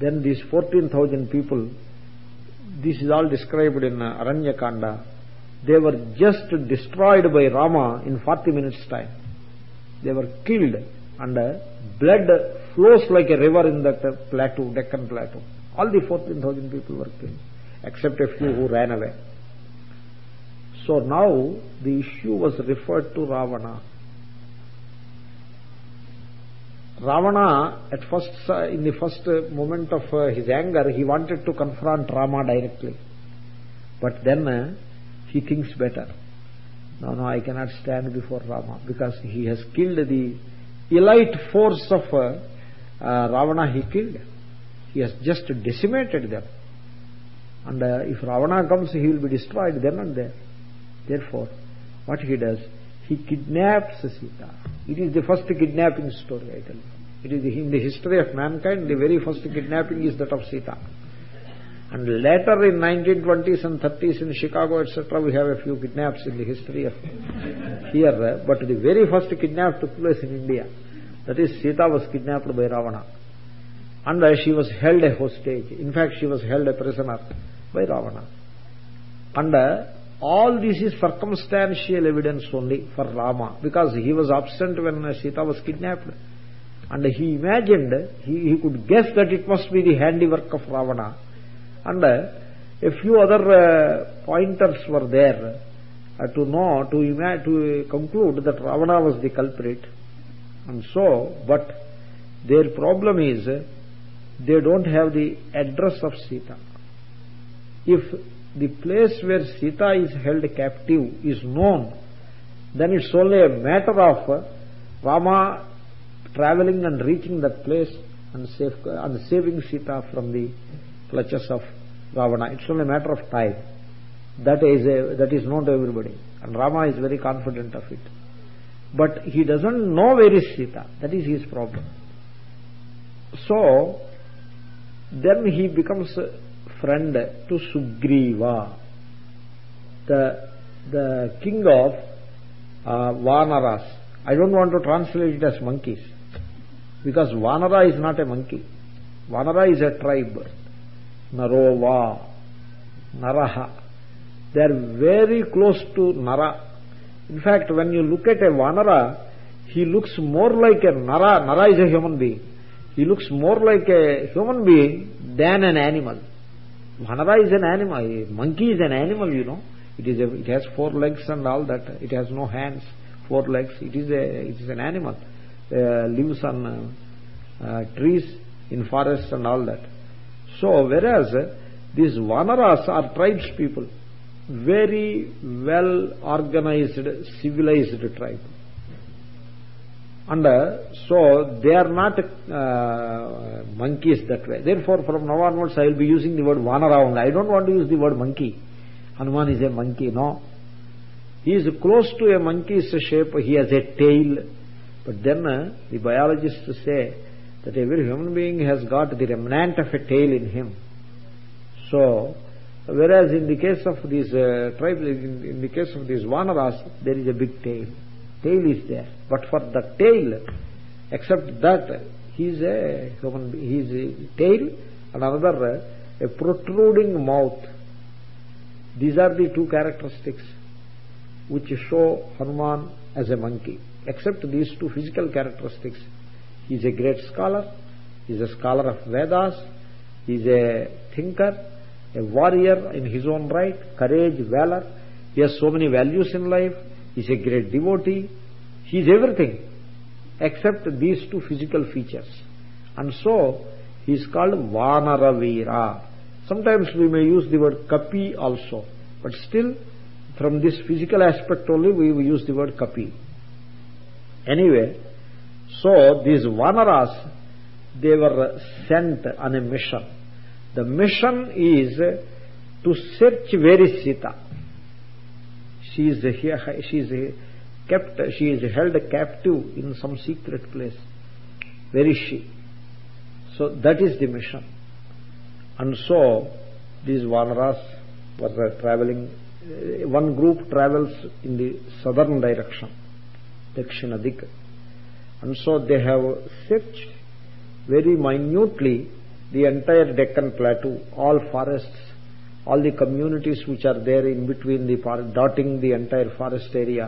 then these 14,000 people, this is all described in Aranyakanda, they were just destroyed by Rama in 40 minutes time. They were killed and blood flows like a river in that plateau, Deccan plateau. All the 14,000 people were killed, except a few who ran away. So now the issue was referred to Ravana. Ravana, at first, in the first moment of uh, his anger, he wanted to confront Rama directly. But then uh, he thinks better. No, no, I cannot stand before Rama because he has killed the elite force of uh, uh, Ravana, he killed. He has just decimated them. And uh, if Ravana comes, he will be destroyed then and there. Therefore, what he does, he kidnaps Sita. It is the first kidnapping story, I tell you. It is in the history of mankind, the very first kidnapping is that of Sita. And later in 1920s and 30s in Chicago, etc., we have a few kidnaps in the history of here. But the very first kidnap took place in India. That is, Sita was kidnapped by Ravana. And uh, she was held a hostage. In fact, she was held a prisoner by Ravana. And uh, all this is circumstantial evidence only for Rama because he was absent when Sita was kidnapped. And he imagined, he, he could guess that it must be the handiwork of Ravana and uh, a few other uh, pointers were there uh, to know, to, to conclude that Ravana was the culprit. And so, but their problem is they don't have the address of Sita. If the place where Sita is held captive is known, then it's only a matter of uh, Rama traveling and reaching that place and, safe, and saving Sita from the clutches of Ravana. It's only a matter of time. That is, a, that is known to everybody. And Rama is very confident of it. But he doesn't know where is Sita. That is his problem. So, then he becomes friend to Sugriva, the, the king of uh, Vanaras. I don't want to translate it as monkeys, because Vanara is not a monkey. Vanara is a tribe. Narova, Naraha. They are very close to Nara. In fact, when you look at a Vanara, he looks more like a Nara. Nara is a human being. He looks more like a human being than an animal. Vanara is an animal. Monkey is an animal, you know. It is a, it has four legs and all that. It has no hands, four legs. It is a it is an animal. Uh, lives on uh, uh, trees in forests and all that. So, whereas these Vanaras are tribes people, very well organized, civilized tribe. And uh, so they are not uh, monkeys that way. Therefore, from now onwards, I will be using the word Vanara only. I don't want to use the word monkey. Hanuman is a monkey, no. He is close to a monkey's shape. He has a tail. But then uh, the biologists say that every human being has got the remnant of a tail in him. So, whereas in the case of these uh, tribes, in, in, the case of these Vanaras, there is a big tail. Tail is there. But for the tail, except that, he is a human he is a tail and another uh, a protruding mouth. These are the two characteristics which show Hanuman as a monkey. Except these two physical characteristics, he is a great scholar. He is a scholar of Vedas. He is a thinker, a warrior in his own right, courage, valor. He has so many values in life. He is a great devotee. He is everything except these two physical features. And so, he is called Vanaravira. Sometimes we may use the word Kapi also. But still, from this physical aspect only, we use the word Kapi. Anyway, so these Vanaras, they were sent on a mission. The mission is to search where is Sita. She is here, she is kept, she is held captive in some secret place. Where is she? So that is the mission. And so these Vanaras were traveling. Uh, one group travels in the southern direction, Dakshinadik. And so they have searched very minutely the entire Deccan Plateau, all forests, all the communities which are there in between the dotting the entire forest area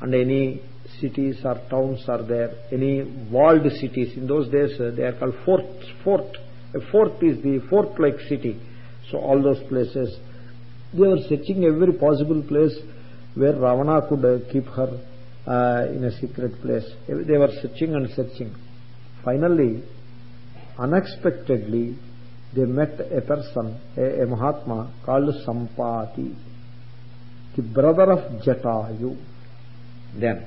and any cities or towns are there, any walled cities. In those days uh, they are called forts. Fort. A fort is the fort-like city. So all those places, they were searching every possible place where Ravana could uh, keep her uh, in a secret place. They were searching and searching. Finally, unexpectedly, they met a person, a, a Mahatma called Sampati, the brother of Jatayu. Then,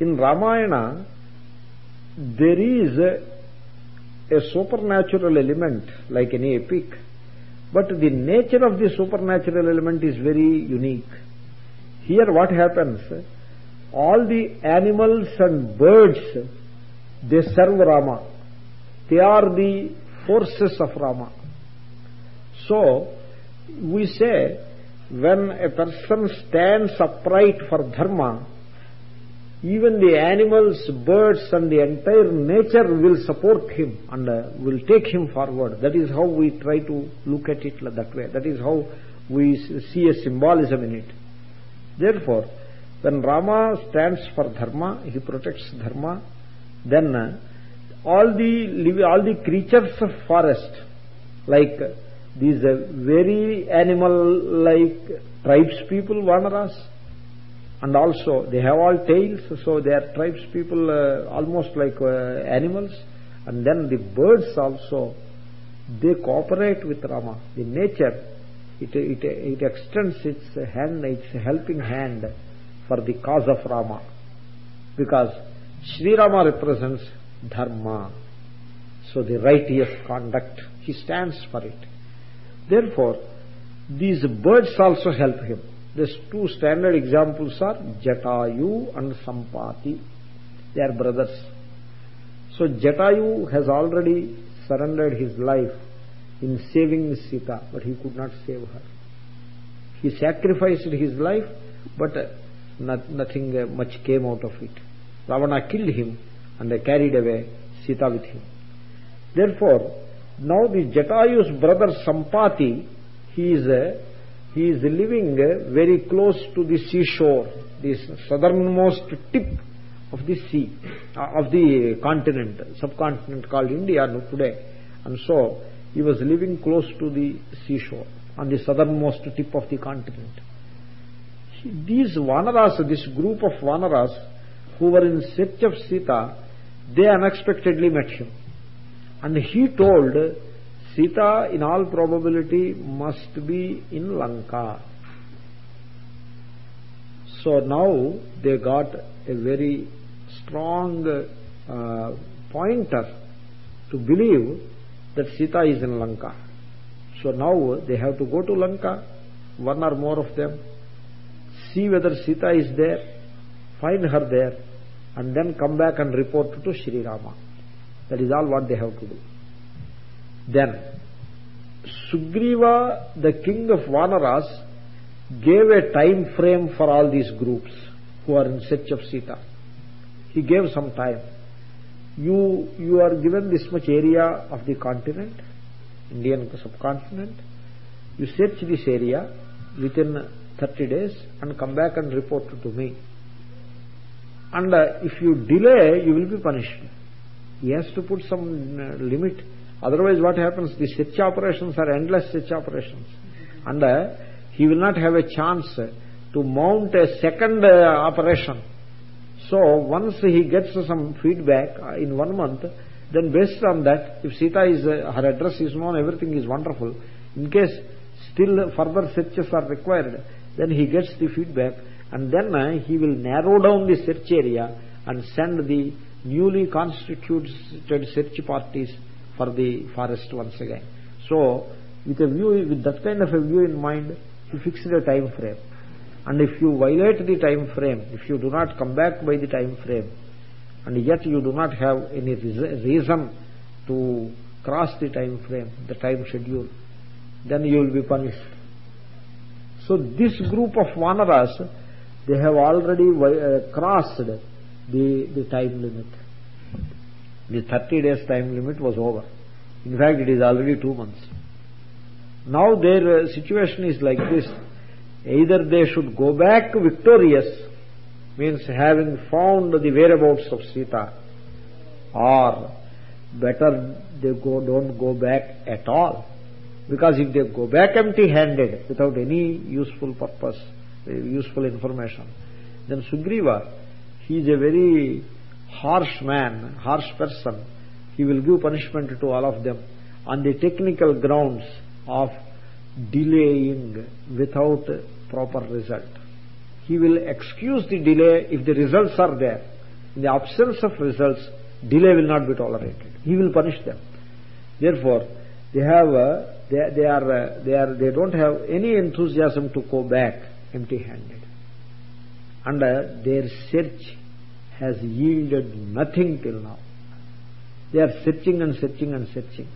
in Ramayana, there is a, a supernatural element like any epic, but the nature of the supernatural element is very unique. Here what happens, all the animals and birds, they serve Rama. They are the forces of Rama. So, we say, when a person stands upright for dharma, even the animals, birds and the entire nature will support him and uh, will take him forward. That is how we try to look at it that way. That is how we see a symbolism in it. Therefore, when Rama stands for dharma, he protects dharma, then uh, all the all the creatures of forest, like these very animal-like tribes people, vanaras, and also they have all tails so they are tribes people uh, almost like uh, animals. And then the birds also they cooperate with rama. The nature it, it, it extends its hand its helping hand for the cause of rama. Because Sri Rama represents dharma so the righteous conduct he stands for it therefore these birds also help him these two standard examples are Jatayu and Sampati. They are brothers. So Jatayu has already surrendered his life in saving Sita, but he could not save her. He sacrificed his life, but nothing uh, much came out of it. Ravana killed him and they carried away Sita with him. Therefore, now the Jatayu's brother Sampati, he is a he is living very close to the seashore, the southernmost tip of the sea, uh, of the continent, subcontinent called India today. And so he was living close to the seashore, on the southernmost tip of the continent. These Vanaras, this group of Vanaras who were in search of Sita, they unexpectedly met him. And he told Sita in all probability must be in Lanka. So now they got a very strong uh, pointer to believe that Sita is in Lanka. So now they have to go to Lanka, one or more of them, see whether Sita is there, find her there, and then come back and report to Sri Rama. That is all what they have to do. Then, Sugriva, the king of Vanaras, gave a time frame for all these groups who are in search of Sita. He gave some time. You, you are given this much area of the continent, Indian subcontinent. You search this area within 30 days and come back and report to me. And uh, if you delay, you will be punished. He has to put some uh, limit Otherwise what happens? The search operations are endless search operations. And uh, he will not have a chance to mount a second operation. So once he gets some feedback in one month, then based on that, if Sita is, her address is known, everything is wonderful. In case still further searches are required, then he gets the feedback and then uh, he will narrow down the search area and send the newly constituted search parties for the forest once again. So, with a view, with that kind of a view in mind, he fixed a time frame. And if you violate the time frame, if you do not come back by the time frame, and yet you do not have any reason to cross the time frame, the time schedule, then you will be punished. So this group of vanaras, they have already uh, crossed the, the time limit. The 30 days time limit was over. In fact, it is already two months. Now their uh, situation is like this. Either they should go back victorious, means having found the whereabouts of Sita, or better they go, don't go back at all. Because if they go back empty-handed, without any useful purpose, useful information, then Sugriva, he is a very harsh man, harsh person. He will give punishment to all of them on the technical grounds of delaying without proper result. He will excuse the delay if the results are there. In the absence of results, delay will not be tolerated. He will punish them. Therefore, they have uh, they, they are they are they don't have any enthusiasm to go back empty-handed, and uh, their search has yielded nothing till now. They are searching and searching and searching.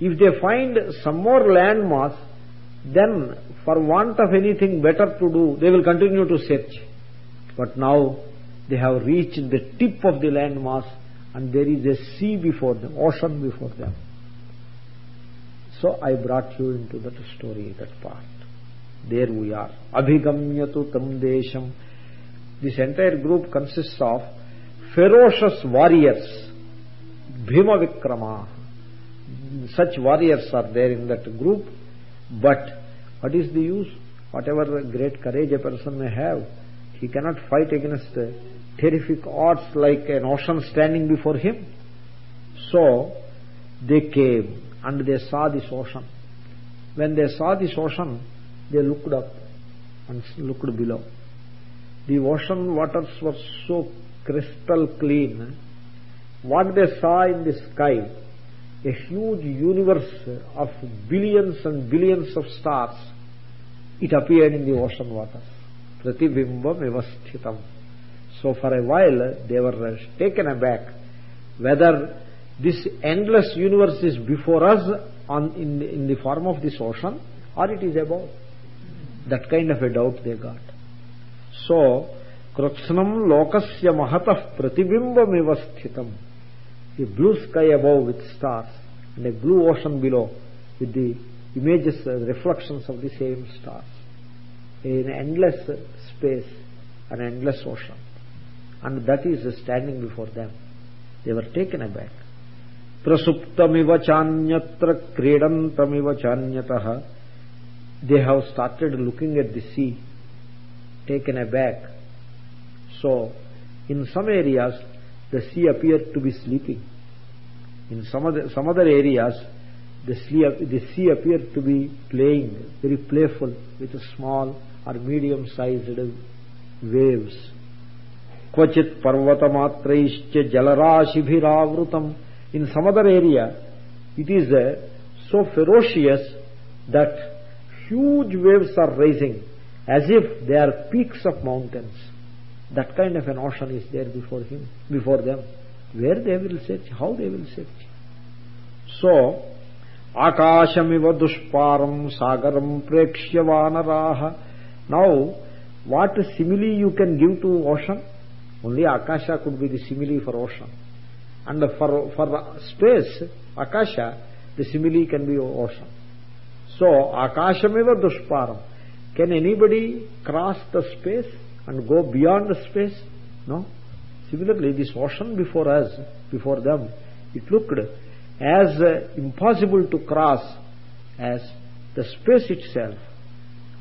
If they find some more landmass, then for want of anything better to do, they will continue to search. But now they have reached the tip of the landmass and there is a sea before them, ocean before them. So I brought you into that story, that part. There we are. Abhigamyatu tam desham. This entire group consists of ferocious warriors. Bhima Vikrama. Such warriors are there in that group but what is the use? Whatever great courage a person may have, he cannot fight against terrific odds like an ocean standing before him. So they came and they saw this ocean. When they saw this ocean, they looked up and looked below. The ocean waters were so crystal clean. What they saw in the sky a huge universe of billions and billions of stars, it appeared in the ocean waters. Pratibimbam evasthitam. So for a while they were taken aback whether this endless universe is before us on, in, in the form of this ocean or it is above. That kind of a doubt they got. So, krutsnam lokasya mahatah pratibimbam evasthitam a blue sky above with stars and a blue ocean below with the images, uh, reflections of the same stars. In endless space, an endless ocean. And that is standing before them. They were taken aback. Prasuptamiva chanyatra kridantamiva chanyataha. They have started looking at the sea, taken aback. So, in some areas, the sea appeared to be sleeping. In some other, some other areas, the sea, the sea appeared to be playing, very playful, with small or medium-sized waves. Kvachit parvatamatraischa jalarashibhiravrutam. In some other area, it is uh, so ferocious that huge waves are rising as if they are peaks of mountains. That kind of an ocean is there before him before them. Where they will search how they will search? So akashamiva dushparam sagaram prekshya vanaraha. Now what simile you can give to ocean? Only akasha could be the simile for ocean. And for for space akasha the simile can be ocean so akashamiva dushparam can anybody cross the space and go beyond the space? No. Similarly, this ocean before us, before them, it looked as uh, impossible to cross as the space itself.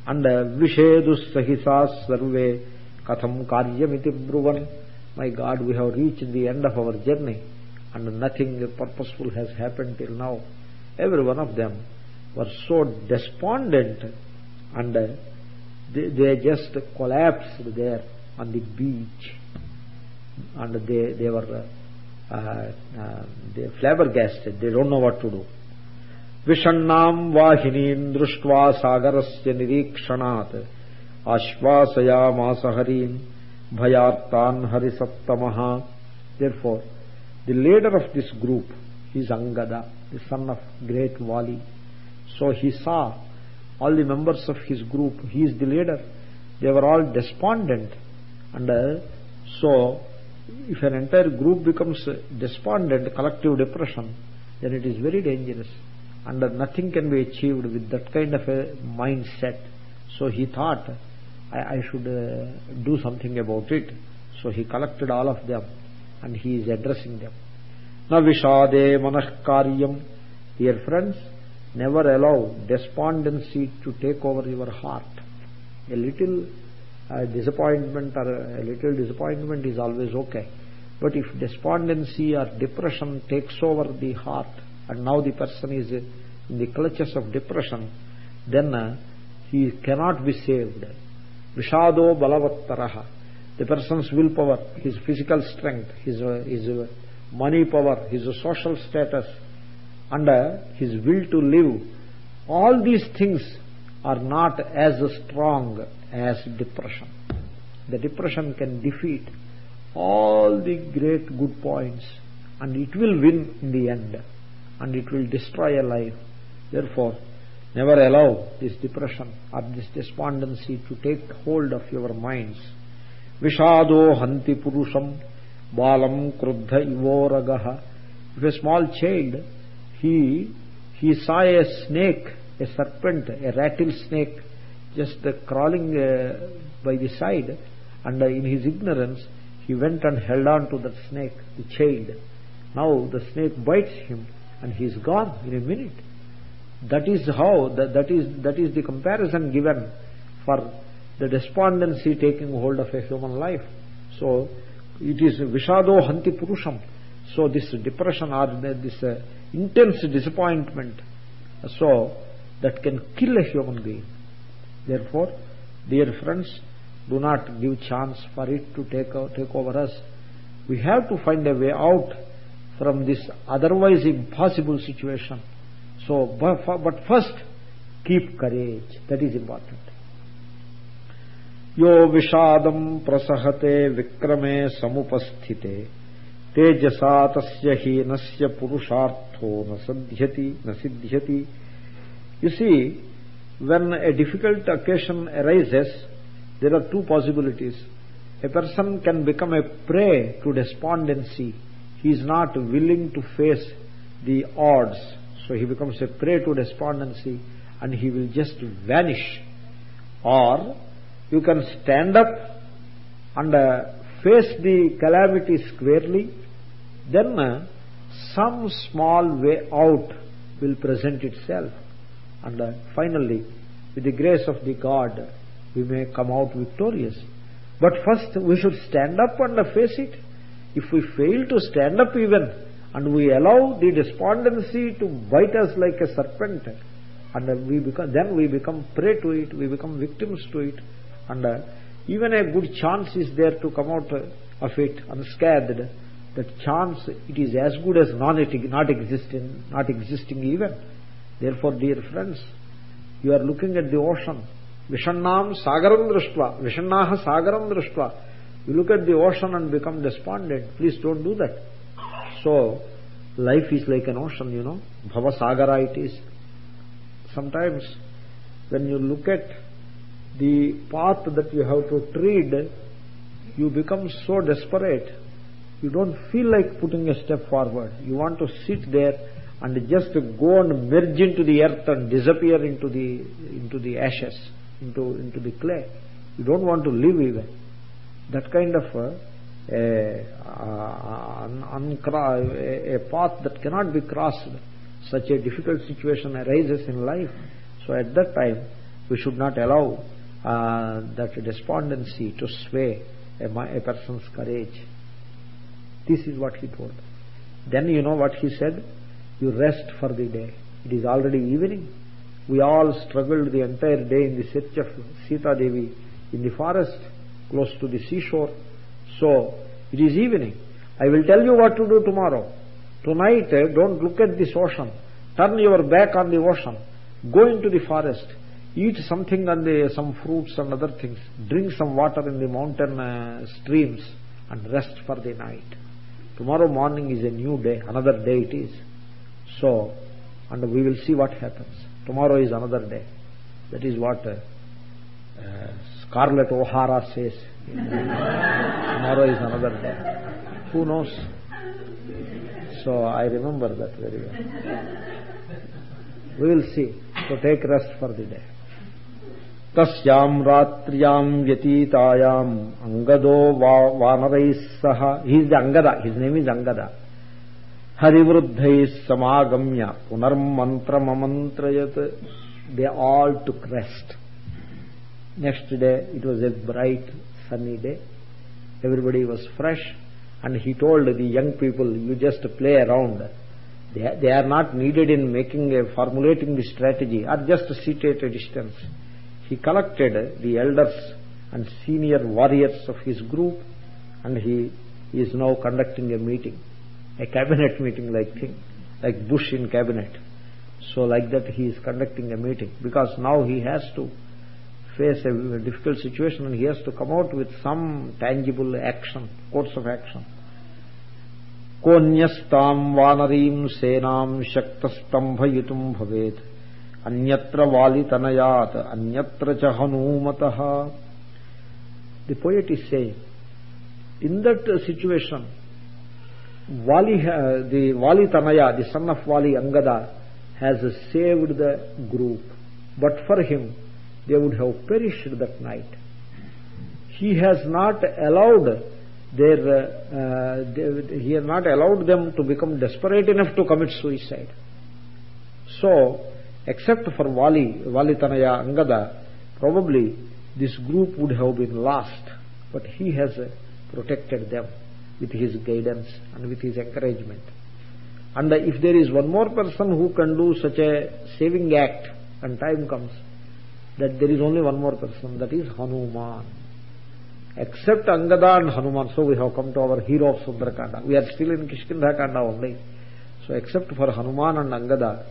And vishedus sahisas sarve katham karyamiti bruvan. My God, we have reached the end of our journey and nothing purposeful has happened till now. Every one of them were so despondent and they, they just collapsed there on the beach and they, they were uh, uh, they flabbergasted. They don't know what to do. Vishannam vahinim drushtva sagarasya nirikshanat ashvasayamasa harim bhayartan harisaptamaha. Therefore, the leader of this group is Angada, the son of great Vali. So he saw all the members of his group, he is the leader. They were all despondent. And uh, so, if an entire group becomes despondent, collective depression, then it is very dangerous. And uh, nothing can be achieved with that kind of a mindset. So he thought, I, I should uh, do something about it. So he collected all of them and he is addressing them. Na vishade manah karyam. Dear friends, never allow despondency to take over your heart. A little uh, disappointment or a little disappointment is always okay. But if despondency or depression takes over the heart and now the person is in the clutches of depression, then uh, he cannot be saved. Vishado balavattaraha. The person's willpower, his physical strength, his, uh, his uh, money power, his social status, and his will to live, all these things are not as strong as depression. The depression can defeat all the great good points and it will win in the end and it will destroy a life. Therefore, never allow this depression or this despondency to take hold of your minds. Vishado hanti purusham balam kruddha ivoragaha. If a small child, he, he saw a snake, a serpent, a rattlesnake just crawling uh, by the side and in his ignorance he went and held on to that snake, the child. Now the snake bites him and he is gone in a minute. That is how, that, that, is, that is the comparison given for the despondency taking hold of a human life. So it is vishado hanti purusham. So this depression or this uh, intense disappointment, so that can kill a human being. Therefore, dear friends, do not give chance for it to take, take over us. We have to find a way out from this otherwise impossible situation. So, but first, keep courage. That is important. Yo विषादम प्रसहते विक्रमे समुपस्थिते you see, when a difficult occasion arises, there are two possibilities. a person can become a prey to despondency. He is not willing to face the odds so he becomes a prey to despondency and he will just vanish. Or you can stand up and uh, face the calamity squarely then uh, some small way out will present itself. And uh, finally, with the grace of the God, we may come out victorious. But first, we should stand up and face it. If we fail to stand up even, and we allow the despondency to bite us like a serpent, and we become, then we become prey to it, we become victims to it, and uh, even a good chance is there to come out of it unscathed that chance it is as good as non not existing not existing even. Therefore dear friends you are looking at the ocean. Vishannam sagaram drushtva vishannaha sagaram drushtva you look at the ocean and become despondent. Please don't do that. So life is like an ocean you know. Bhava sagara it is. Sometimes when you look at the path that you have to tread, you become so desperate. You don't feel like putting a step forward. You want to sit there and just go and merge into the earth and disappear into the into the ashes, into into the clay. You don't want to live even. That kind of a, a, a, a path that cannot be crossed. Such a difficult situation arises in life. So at that time, we should not allow uh, that despondency to sway a, a person's courage. This is what he told. Then you know what he said? You rest for the day. It is already evening. We all struggled the entire day in the search of Sita Devi in the forest close to the seashore. So It is evening. I will tell you what to do tomorrow. Tonight, uh, don't look at this ocean. Turn your back on the ocean. Go into the forest. Eat something on the, some fruits and other things. Drink some water in the mountain uh, streams and rest for the night. Tomorrow morning is a new day. Another day it is. So, and we will see what happens. Tomorrow is another day. That is what uh, Scarlett O'Hara says. Tomorrow is another day. Who knows? So I remember that very well. We will see. So take rest for the day. तस्याम रात्रियां व्यतीतायाम अंगदो वानरैः सह he Angada his name is Angada हरिवृद्धैः समागम्य पुनर्मन्त्रममन्त्रयत्. Rest. Next day it was a bright sunny day. Everybody was fresh and he told the young people you just play around. They, they are not needed in making a formulating the strategy. Or just sit at a distance he collected the elders and senior warriors of his group and he is now conducting a meeting a cabinet meeting like thing like bush in cabinet so like that he is conducting a meeting because now he has to face a difficult situation and he has to come out with some tangible action course of action कोऽन्यस्ताम् वानरीम् सेनाम् शक्तस्तम्भयितुम् भवेत् అన్యత్ర వాలితనయాత్ అన్యత్ర చ హనూమత the poet is saying in that situation Vali the Vali Tanaya the son of Vali Angada has saved the group but for him they would have perished that night he has not allowed their uh, they, he had not allowed them to become desperate enough to commit suicide so except for Vali, Tanaya Angada, probably this group would have been lost. But he has uh, protected them with his guidance and with his encouragement. And if there is one more person who can do such a saving act and time comes, that there is only one more person, that is Hanuman. Except Angada and Hanuman, so we have come to our hero of Sundarakanda. We are still in Kishkindha Kanda only. So except for Hanuman and Angada,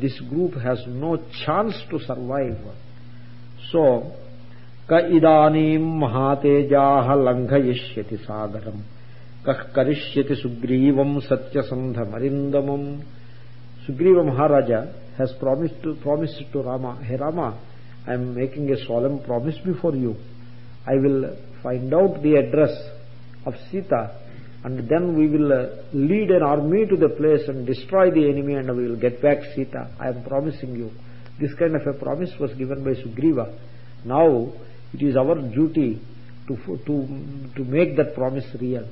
this group has no chance to survive. So, ka idanim mahatejaah langhayishyati sagaram kah karishyati sugrivam satyasandha marindamam Sugriva Maharaja has promised to, promised to Rama, Hey Rama, I am making a solemn promise before you. I will find out the address of Sita and then we will uh, lead an army to the place and destroy the enemy and we will get back Sita. I am promising you. This kind of a promise was given by Sugriva. Now it is our duty to, to, to make that promise real.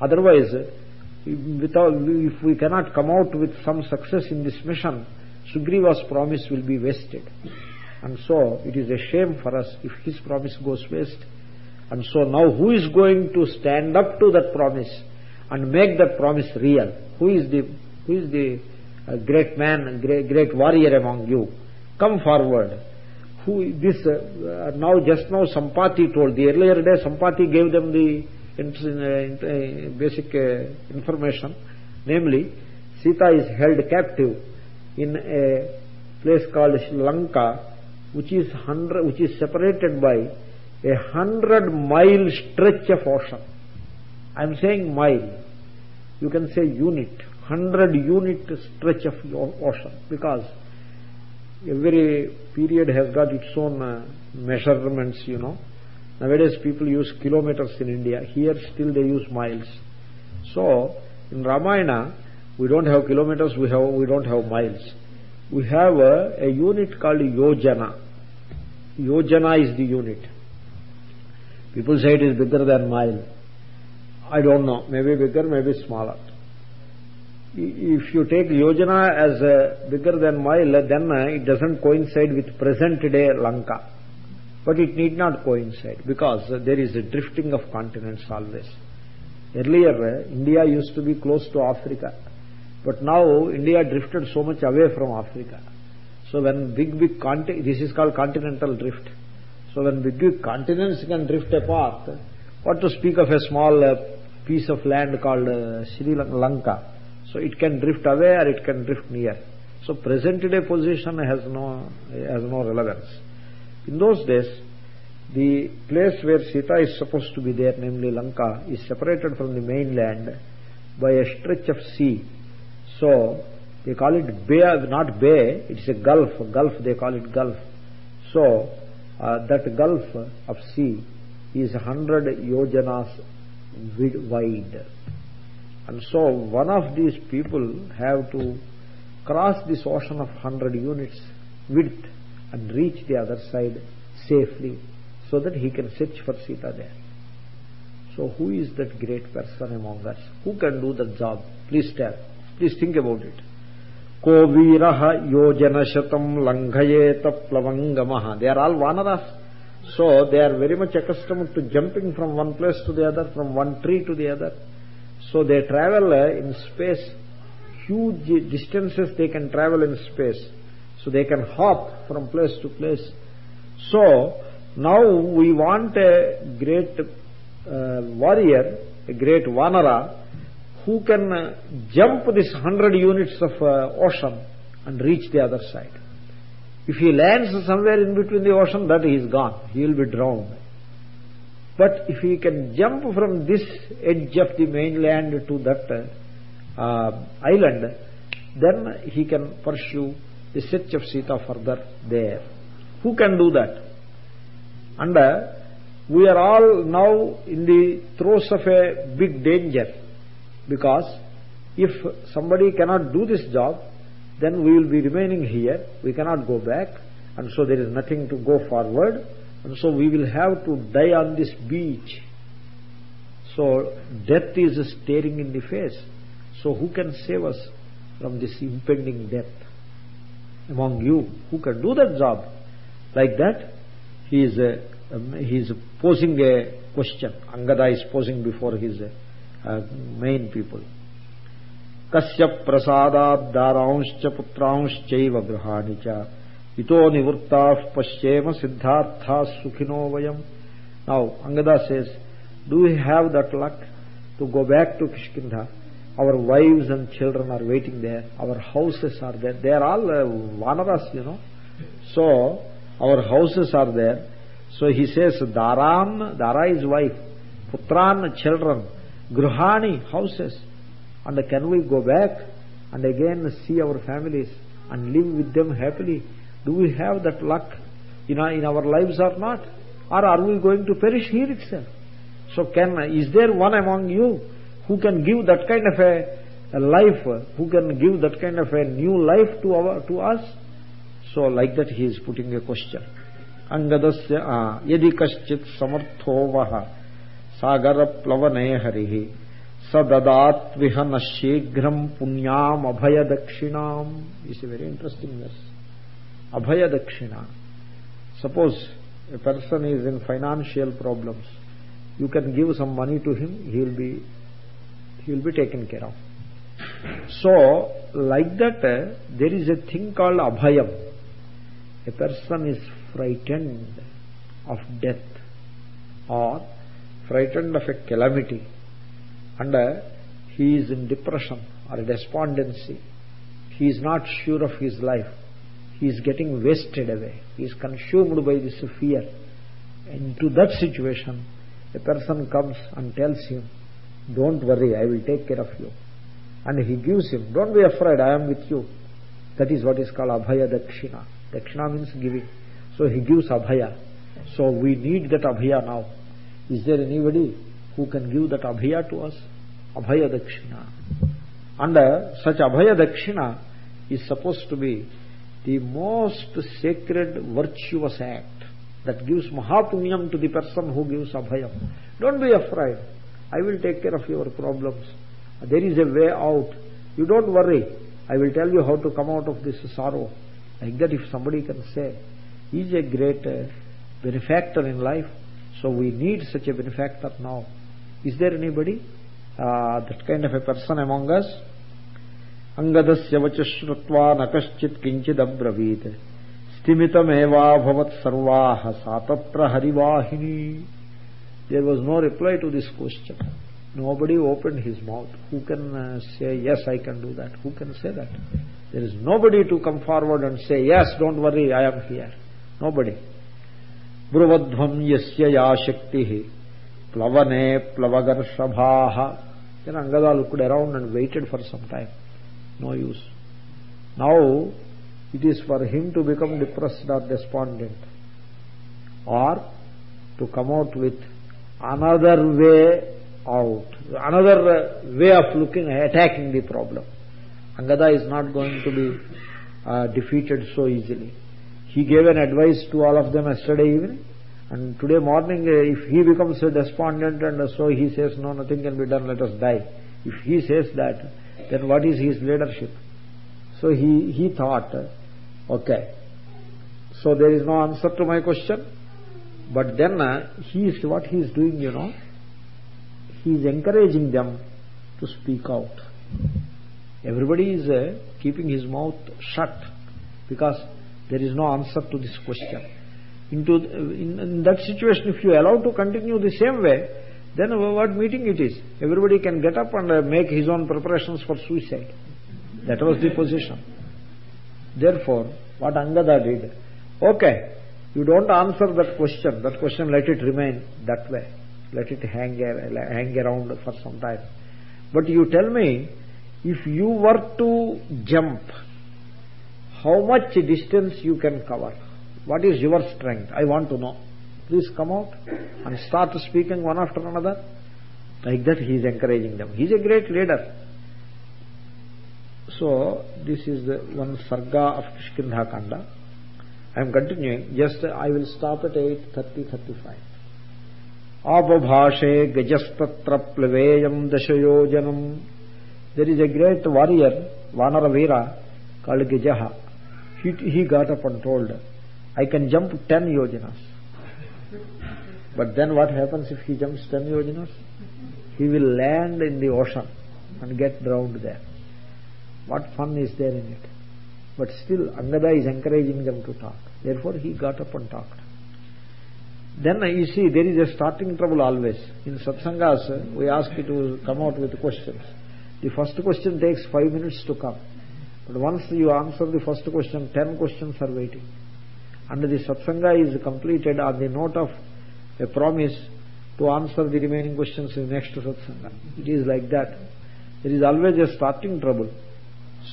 Otherwise, without, if we cannot come out with some success in this mission, Sugriva's promise will be wasted. And so it is a shame for us if his promise goes waste. And so now who is going to stand up to that promise and make that promise real? Who is the, who is the uh, great man, great, great warrior among you? Come forward. Who this uh, now just now Sampati told the earlier day Sampati gave them the uh, basic uh, information, namely Sita is held captive in a place called Sri Lanka, which is hundred, which is separated by a hundred mile stretch of ocean. I am saying mile. You can say unit, hundred unit stretch of ocean because every period has got its own uh, measurements, you know. Nowadays people use kilometers in India. Here still they use miles. So in Ramayana we don't have kilometers, we have we don't have miles. We have a, a unit called yojana. Yojana is the unit. People say it is bigger than mile. I don't know. Maybe bigger, maybe smaller. If you take yojana as bigger than mile, then uh, it doesn't coincide with present day Lanka. But it need not coincide because there is a drifting of continents always. Earlier, uh, India used to be close to Africa. But now, India drifted so much away from Africa. So when big, big continent, this is called continental drift. So when big, continents can drift apart, what to speak of a small uh, piece of land called uh, Sri Lanka. So it can drift away or it can drift near. So present day position has no, has no relevance. In those days, the place where Sita is supposed to be there, namely Lanka, is separated from the mainland by a stretch of sea. So they call it bay, not bay, it's a gulf, gulf, they call it gulf. So Uh, that gulf of sea is 100 yojanas wide. And so one of these people have to cross this ocean of 100 units width and reach the other side safely so that he can search for Sita there. So who is that great person among us? Who can do the job? Please tell. Please think about it. को वीर योजन शतम लंघयेत प्लवंगम they are all vanaras so they are very much accustom to jumping from one place to the other from one tree to the other so they travel in space huge distances they can travel in space so they can hop from place to place so now we want a great warrior a great vanara who can uh, jump this hundred units of uh, ocean and reach the other side. If he lands somewhere in between the ocean, that he is gone. He will be drowned. But if he can jump from this edge of the mainland to that uh, island, then he can pursue the search of Sita further there. Who can do that? And uh, we are all now in the throes of a big danger because if somebody cannot do this job, then we will be remaining here. We cannot go back and so there is nothing to go forward and so we will have to die on this beach. So death is staring in the face. So who can save us from this impending death? Among you, who can do that job? Like that, he is, uh, um, he is posing a question. Angada is posing before his uh, main people. कस्य प्रसादादारांश्च पुत्रांश्चैव गृहाणि च इतो निवृत्ताः पश्चेम सिद्धार्थाः सुखिनो वयम् now angada says do we have that luck to go back to kishkinda our wives and children are waiting there our houses are there they are all uh, vanaras you know so our houses are there so he says daran dara is wife putran children gruhani houses. And can we go back and again see our families and live with them happily? Do we have that luck in our, in our lives or not? Or are we going to perish here itself? So can is there one among you who can give that kind of a, a life who can give that kind of a new life to our to us? So like that he is putting a question. Angadasya ah, yadi kaschit samartho vaha सागर प्लवने हरि स ददात्विह न शीघ्र पुण्याम अभय दक्षिणाम इस very interesting verse अभय दक्षिणा suppose a person is in financial problem you can give some money to him he will he will be taken care of so like that there is a thing called अभयम a person is frightened of death और frightened of a calamity and uh, he is in depression or despondency. He is not sure of his life. He is getting wasted away. He is consumed by this fear. Into that situation a person comes and tells him don't worry i will take care of you. And he gives him don't be afraid i am with you. That is what is called abhaya dakshina. Dakshina means giving. So he gives abhaya. So we need that abhaya now is there anybody who can give that abhaya to us? Abhaya dakshina. And uh, such abhaya dakshina is supposed to be the most sacred virtuous act that gives mahapunyam to the person who gives abhayam. Don't be afraid. I will take care of your problems. There is a way out. You don't worry. I will tell you how to come out of this sorrow. Like that if somebody can say he is a great uh, benefactor in life so we need such a benefactor now is there anybody uh, that kind of a person among us shrutva nakashchit kinchid abravit stimitamevabhavat sarvaha satatra harivahini there was no reply to this question Nobody opened his mouth. Who can uh, say, yes, I can do that? Who can say that? There is nobody to come forward and say, yes, don't worry, I am here. Nobody. Bruvadhvam yasya ya shakti plavane plavagarshavaha. Then Angada looked around and waited for some time. No use. Now, it is for him to become depressed or despondent or to come out with another way out, another way of looking, attacking the problem. Angada is not going to be uh, defeated so easily. He gave an advice to all of them yesterday evening and today morning uh, if he becomes a despondent and so he says no nothing can be done let us die. If he says that then what is his leadership? So he, he thought okay so there is no answer to my question but then uh, he is what he is doing you know he is encouraging them to speak out everybody is uh, keeping his mouth shut because there is no answer to this question. Into in, in that situation if you allow to continue the same way then what meeting it is? Everybody can get up and uh, make his own preparations for suicide. That was the position. Therefore what angada did okay you don't answer that question. That question let it remain that way. Let it hang, hang around for some time. But you tell me if you were to jump how much distance you can cover. What is your strength? I want to know. Please come out and start speaking one after another. Like that he is encouraging them. He is a great leader. So this is the one sarga of kishkindha kanda. I am continuing. Just i will stop at 8:30 35 apabhashe gajastatra pleveyam dashayojanam. There is a great warrior vanara veera called gajaha he, he got up and told I can jump 10 yojanas. But then what happens if he jumps 10 yojanas? He will land in the ocean and get drowned there. What fun is there in it? But still, Angada is encouraging them to talk. Therefore, he got up and talked. Then you see, there is a starting trouble always. In satsangas, we ask you to come out with questions. The first question takes five minutes to come. But once you answer the first question, ten questions are waiting and the satsanga is completed on the note of a promise to answer the remaining questions in the next satsanga. It is like that. There is always a starting trouble.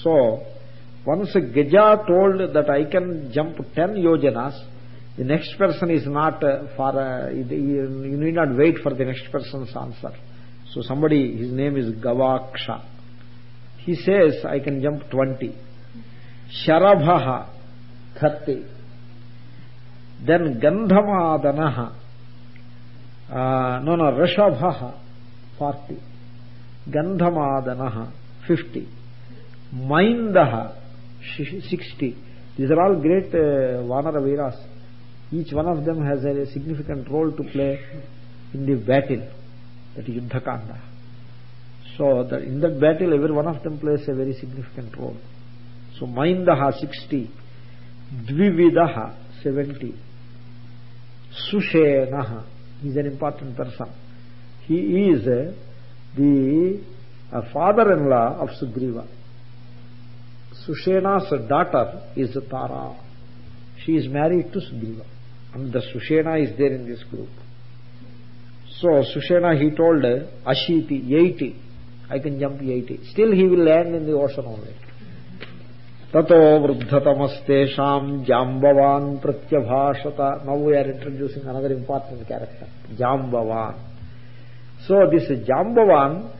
So, once a Gaja told that I can jump 10 yojanas, the next person is not uh, for, uh, you need not wait for the next person's answer. So somebody, his name is Gavaksha. He says, I can jump 20. Sharabhaha, 30 then Gandhamadana, uh, no, no, Rishabha, 40. Gandhamadana, 50. Maindaha, 60. These are all great uh, Vanara Veeras. Each one of them has a significant role to play in the battle, that is Yuddhakanda. So in that battle, every one of them plays a very significant role. So Maindaha 60, Dvividaha 70, Sushena he is an important person. He is uh, the uh, father-in-law of Sugriva. Sushena's daughter is Tara. She is married to Sugriva. And the Sushena is there in this group. So Sushena he told uh, her Ashiti, 80. I can jump 80. Still he will land in the ocean only. Tato vruddhatamastesham jambavan pratyabhashata. Now we are introducing another important character, Jambavan. So this Jambavan,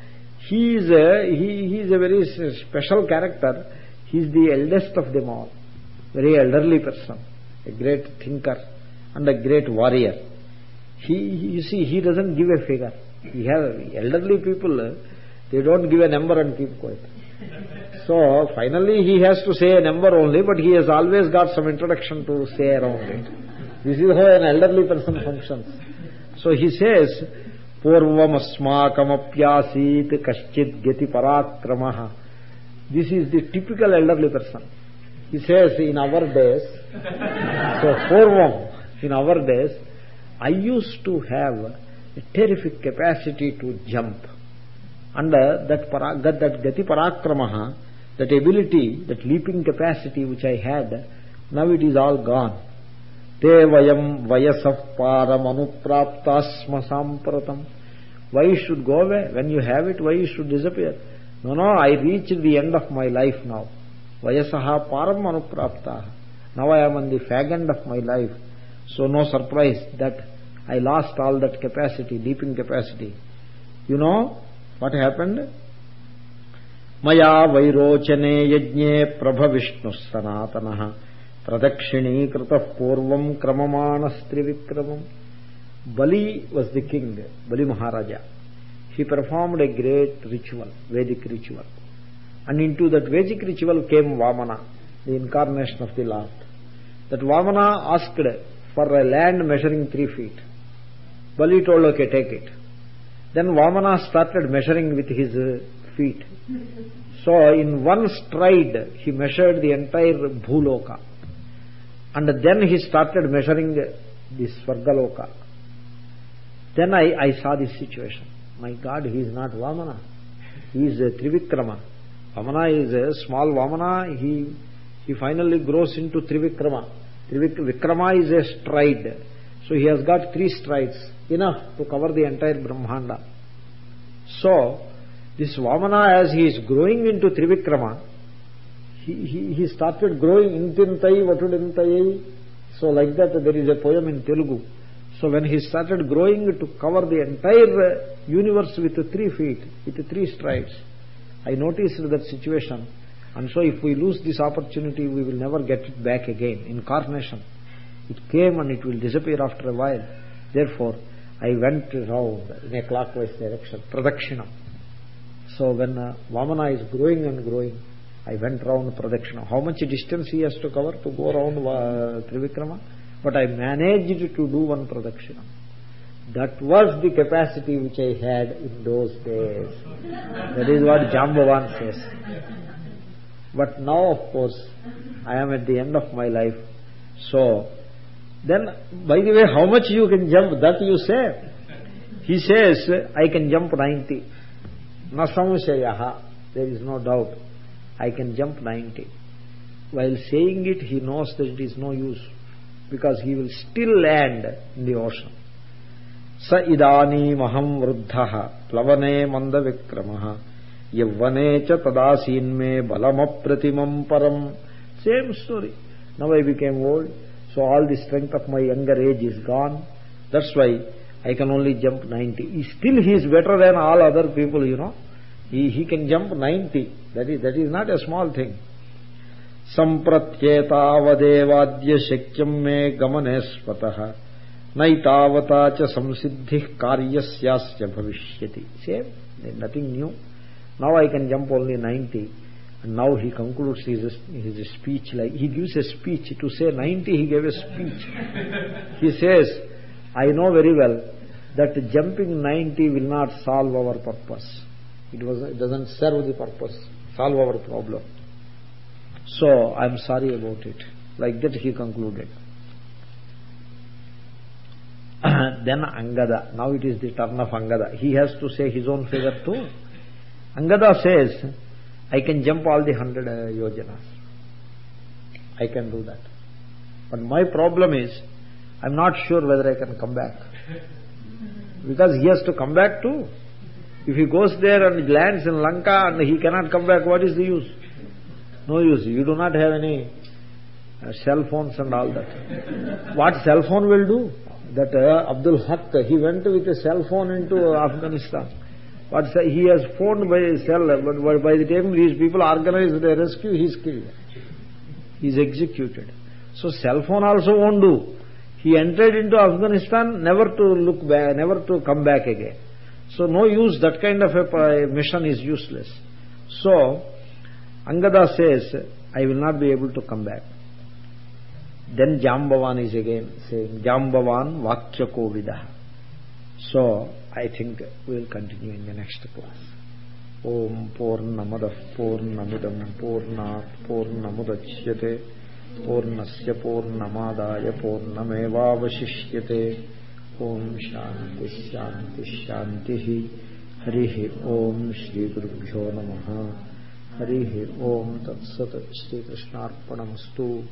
he is a, he, he is a very special character. He is the eldest of them all, very elderly person, a great thinker and a great warrior. He, you see, he doesn't give a figure. He has elderly people they don't give a number and keep quiet so finally he has to say a number only, but he has always got some introduction to say around it. This is how an elderly person functions. So he says, Purvamasmakamapyasit kaschit geti parakramaha. This is the typical elderly person. He says, in our days, so Purvam, in our days, I used to have a terrific capacity to jump And that, para, that, gati parakramaha, that ability, that leaping capacity which I had, now it is all gone. Te vayam vayasah param anupraptasma sampratam. Why it should go away? When you have it, why it should disappear? No, no, I reached the end of my life now. Vayasaha param anuprapta. Now I am on the fag end of my life. So no surprise that I lost all that capacity, leaping capacity. You know what happened? మయా వైరోచనే యజ్ఞే ప్రభ విష్ణు సనాతన ప్రదక్షిణీకృత పూర్వం క్రమమాణ క్రమమాణస్త్రివిక్రమం. బలి was the king Bali Maharaja. He performed a great ritual Vedic ritual and into that Vedic ritual came Vamana the incarnation of the lord that Vamana asked for a land measuring three feet Bali told okay take it Then Vamana started measuring with his feet. So in one stride, he measured the entire Bhuloka. And then he started measuring the Svargaloka. Then I, I saw this situation. My God, he is not Vamana. He is a Trivikrama. Vamana is a small Vamana. He, he finally grows into Trivikrama. Trivik, Vikrama is a stride. So he has got three strides, enough to cover the entire Brahmanda. So, this Vamana, as he is growing into Trivikrama, he, he, he started growing intintai vatudintai. So like that there is a poem in Telugu. So when he started growing to cover the entire universe with three feet, with three strides, I noticed that situation. And so if we lose this opportunity, we will never get it back again. Incarnation. It came and it will disappear after a while. Therefore, I went round in a clockwise direction, pradakshina. So when uh, Vamana is growing and growing, I went round pradakshina. How much distance he has to cover to go around uh, Trivikrama? But I managed to do one pradakshina. That was the capacity which I had in those days. That is what Jambavan says. But now, of course, I am at the end of my life. So, then by the way how much you can jump that you say he says i can jump 90 na samshayaha there is no doubt i can jump 90 while saying it he knows that it is no use because he will still land in the ocean sa idanimaham vruddhah plavane manda vikramah యవ్వనే చ తదాసీన్మే బలమప్రతిమం పరం same story now I became old so all the strength of my younger age is gone that's why i can only jump 90 still he is better than all other people you know he he can jump 90 that is that is not a small thing సంప్రత్యేతావదేవాద్య శక్యం మే గమనే స్వత నైతావతా చ సంసిద్ధి కార్యస్యాస్య భవిష్యతి same nothing new now I can jump only ninety and now he concludes his his speech like he gives a speech to say 90 he gave a speech he says i know very well that jumping 90 will not solve our purpose it was it doesn't serve the purpose solve our problem so i am sorry about it like that he concluded then Angada. Now it is the turn of Angada. He has to say his own figure too. Angada says, I can jump all the hundred uh, yojanas. I can do that. But my problem is, I'm not sure whether I can come back. Because he has to come back too. If he goes there and lands in Lanka and he cannot come back, what is the use? No use. You do not have any uh, cell phones and all that. What cell phone will do? that uh, Abdul Haq, he went with a cell phone into Afghanistan. But he has phoned by cell, but by the time these people organize the rescue, he is killed. He is executed. So cell phone also won't do. He entered into Afghanistan never to look back, never to come back again. So no use, that kind of a mission is useless. So, Angada says, I will not be able to come back. Then Jambavan is again saying, Jambavan Vakya Kovida. So, I think we will continue in the next class. Om Purnamadah Purnamidam Purnat Purnamudachyate Purnasya Purnamadaya Purnamevavashishyate Om Shanti Shanti Shantihi Harihi Om Shri Guru Gurubhyo Namaha Harihi Om Tatsat Shri Krishnarpanamastu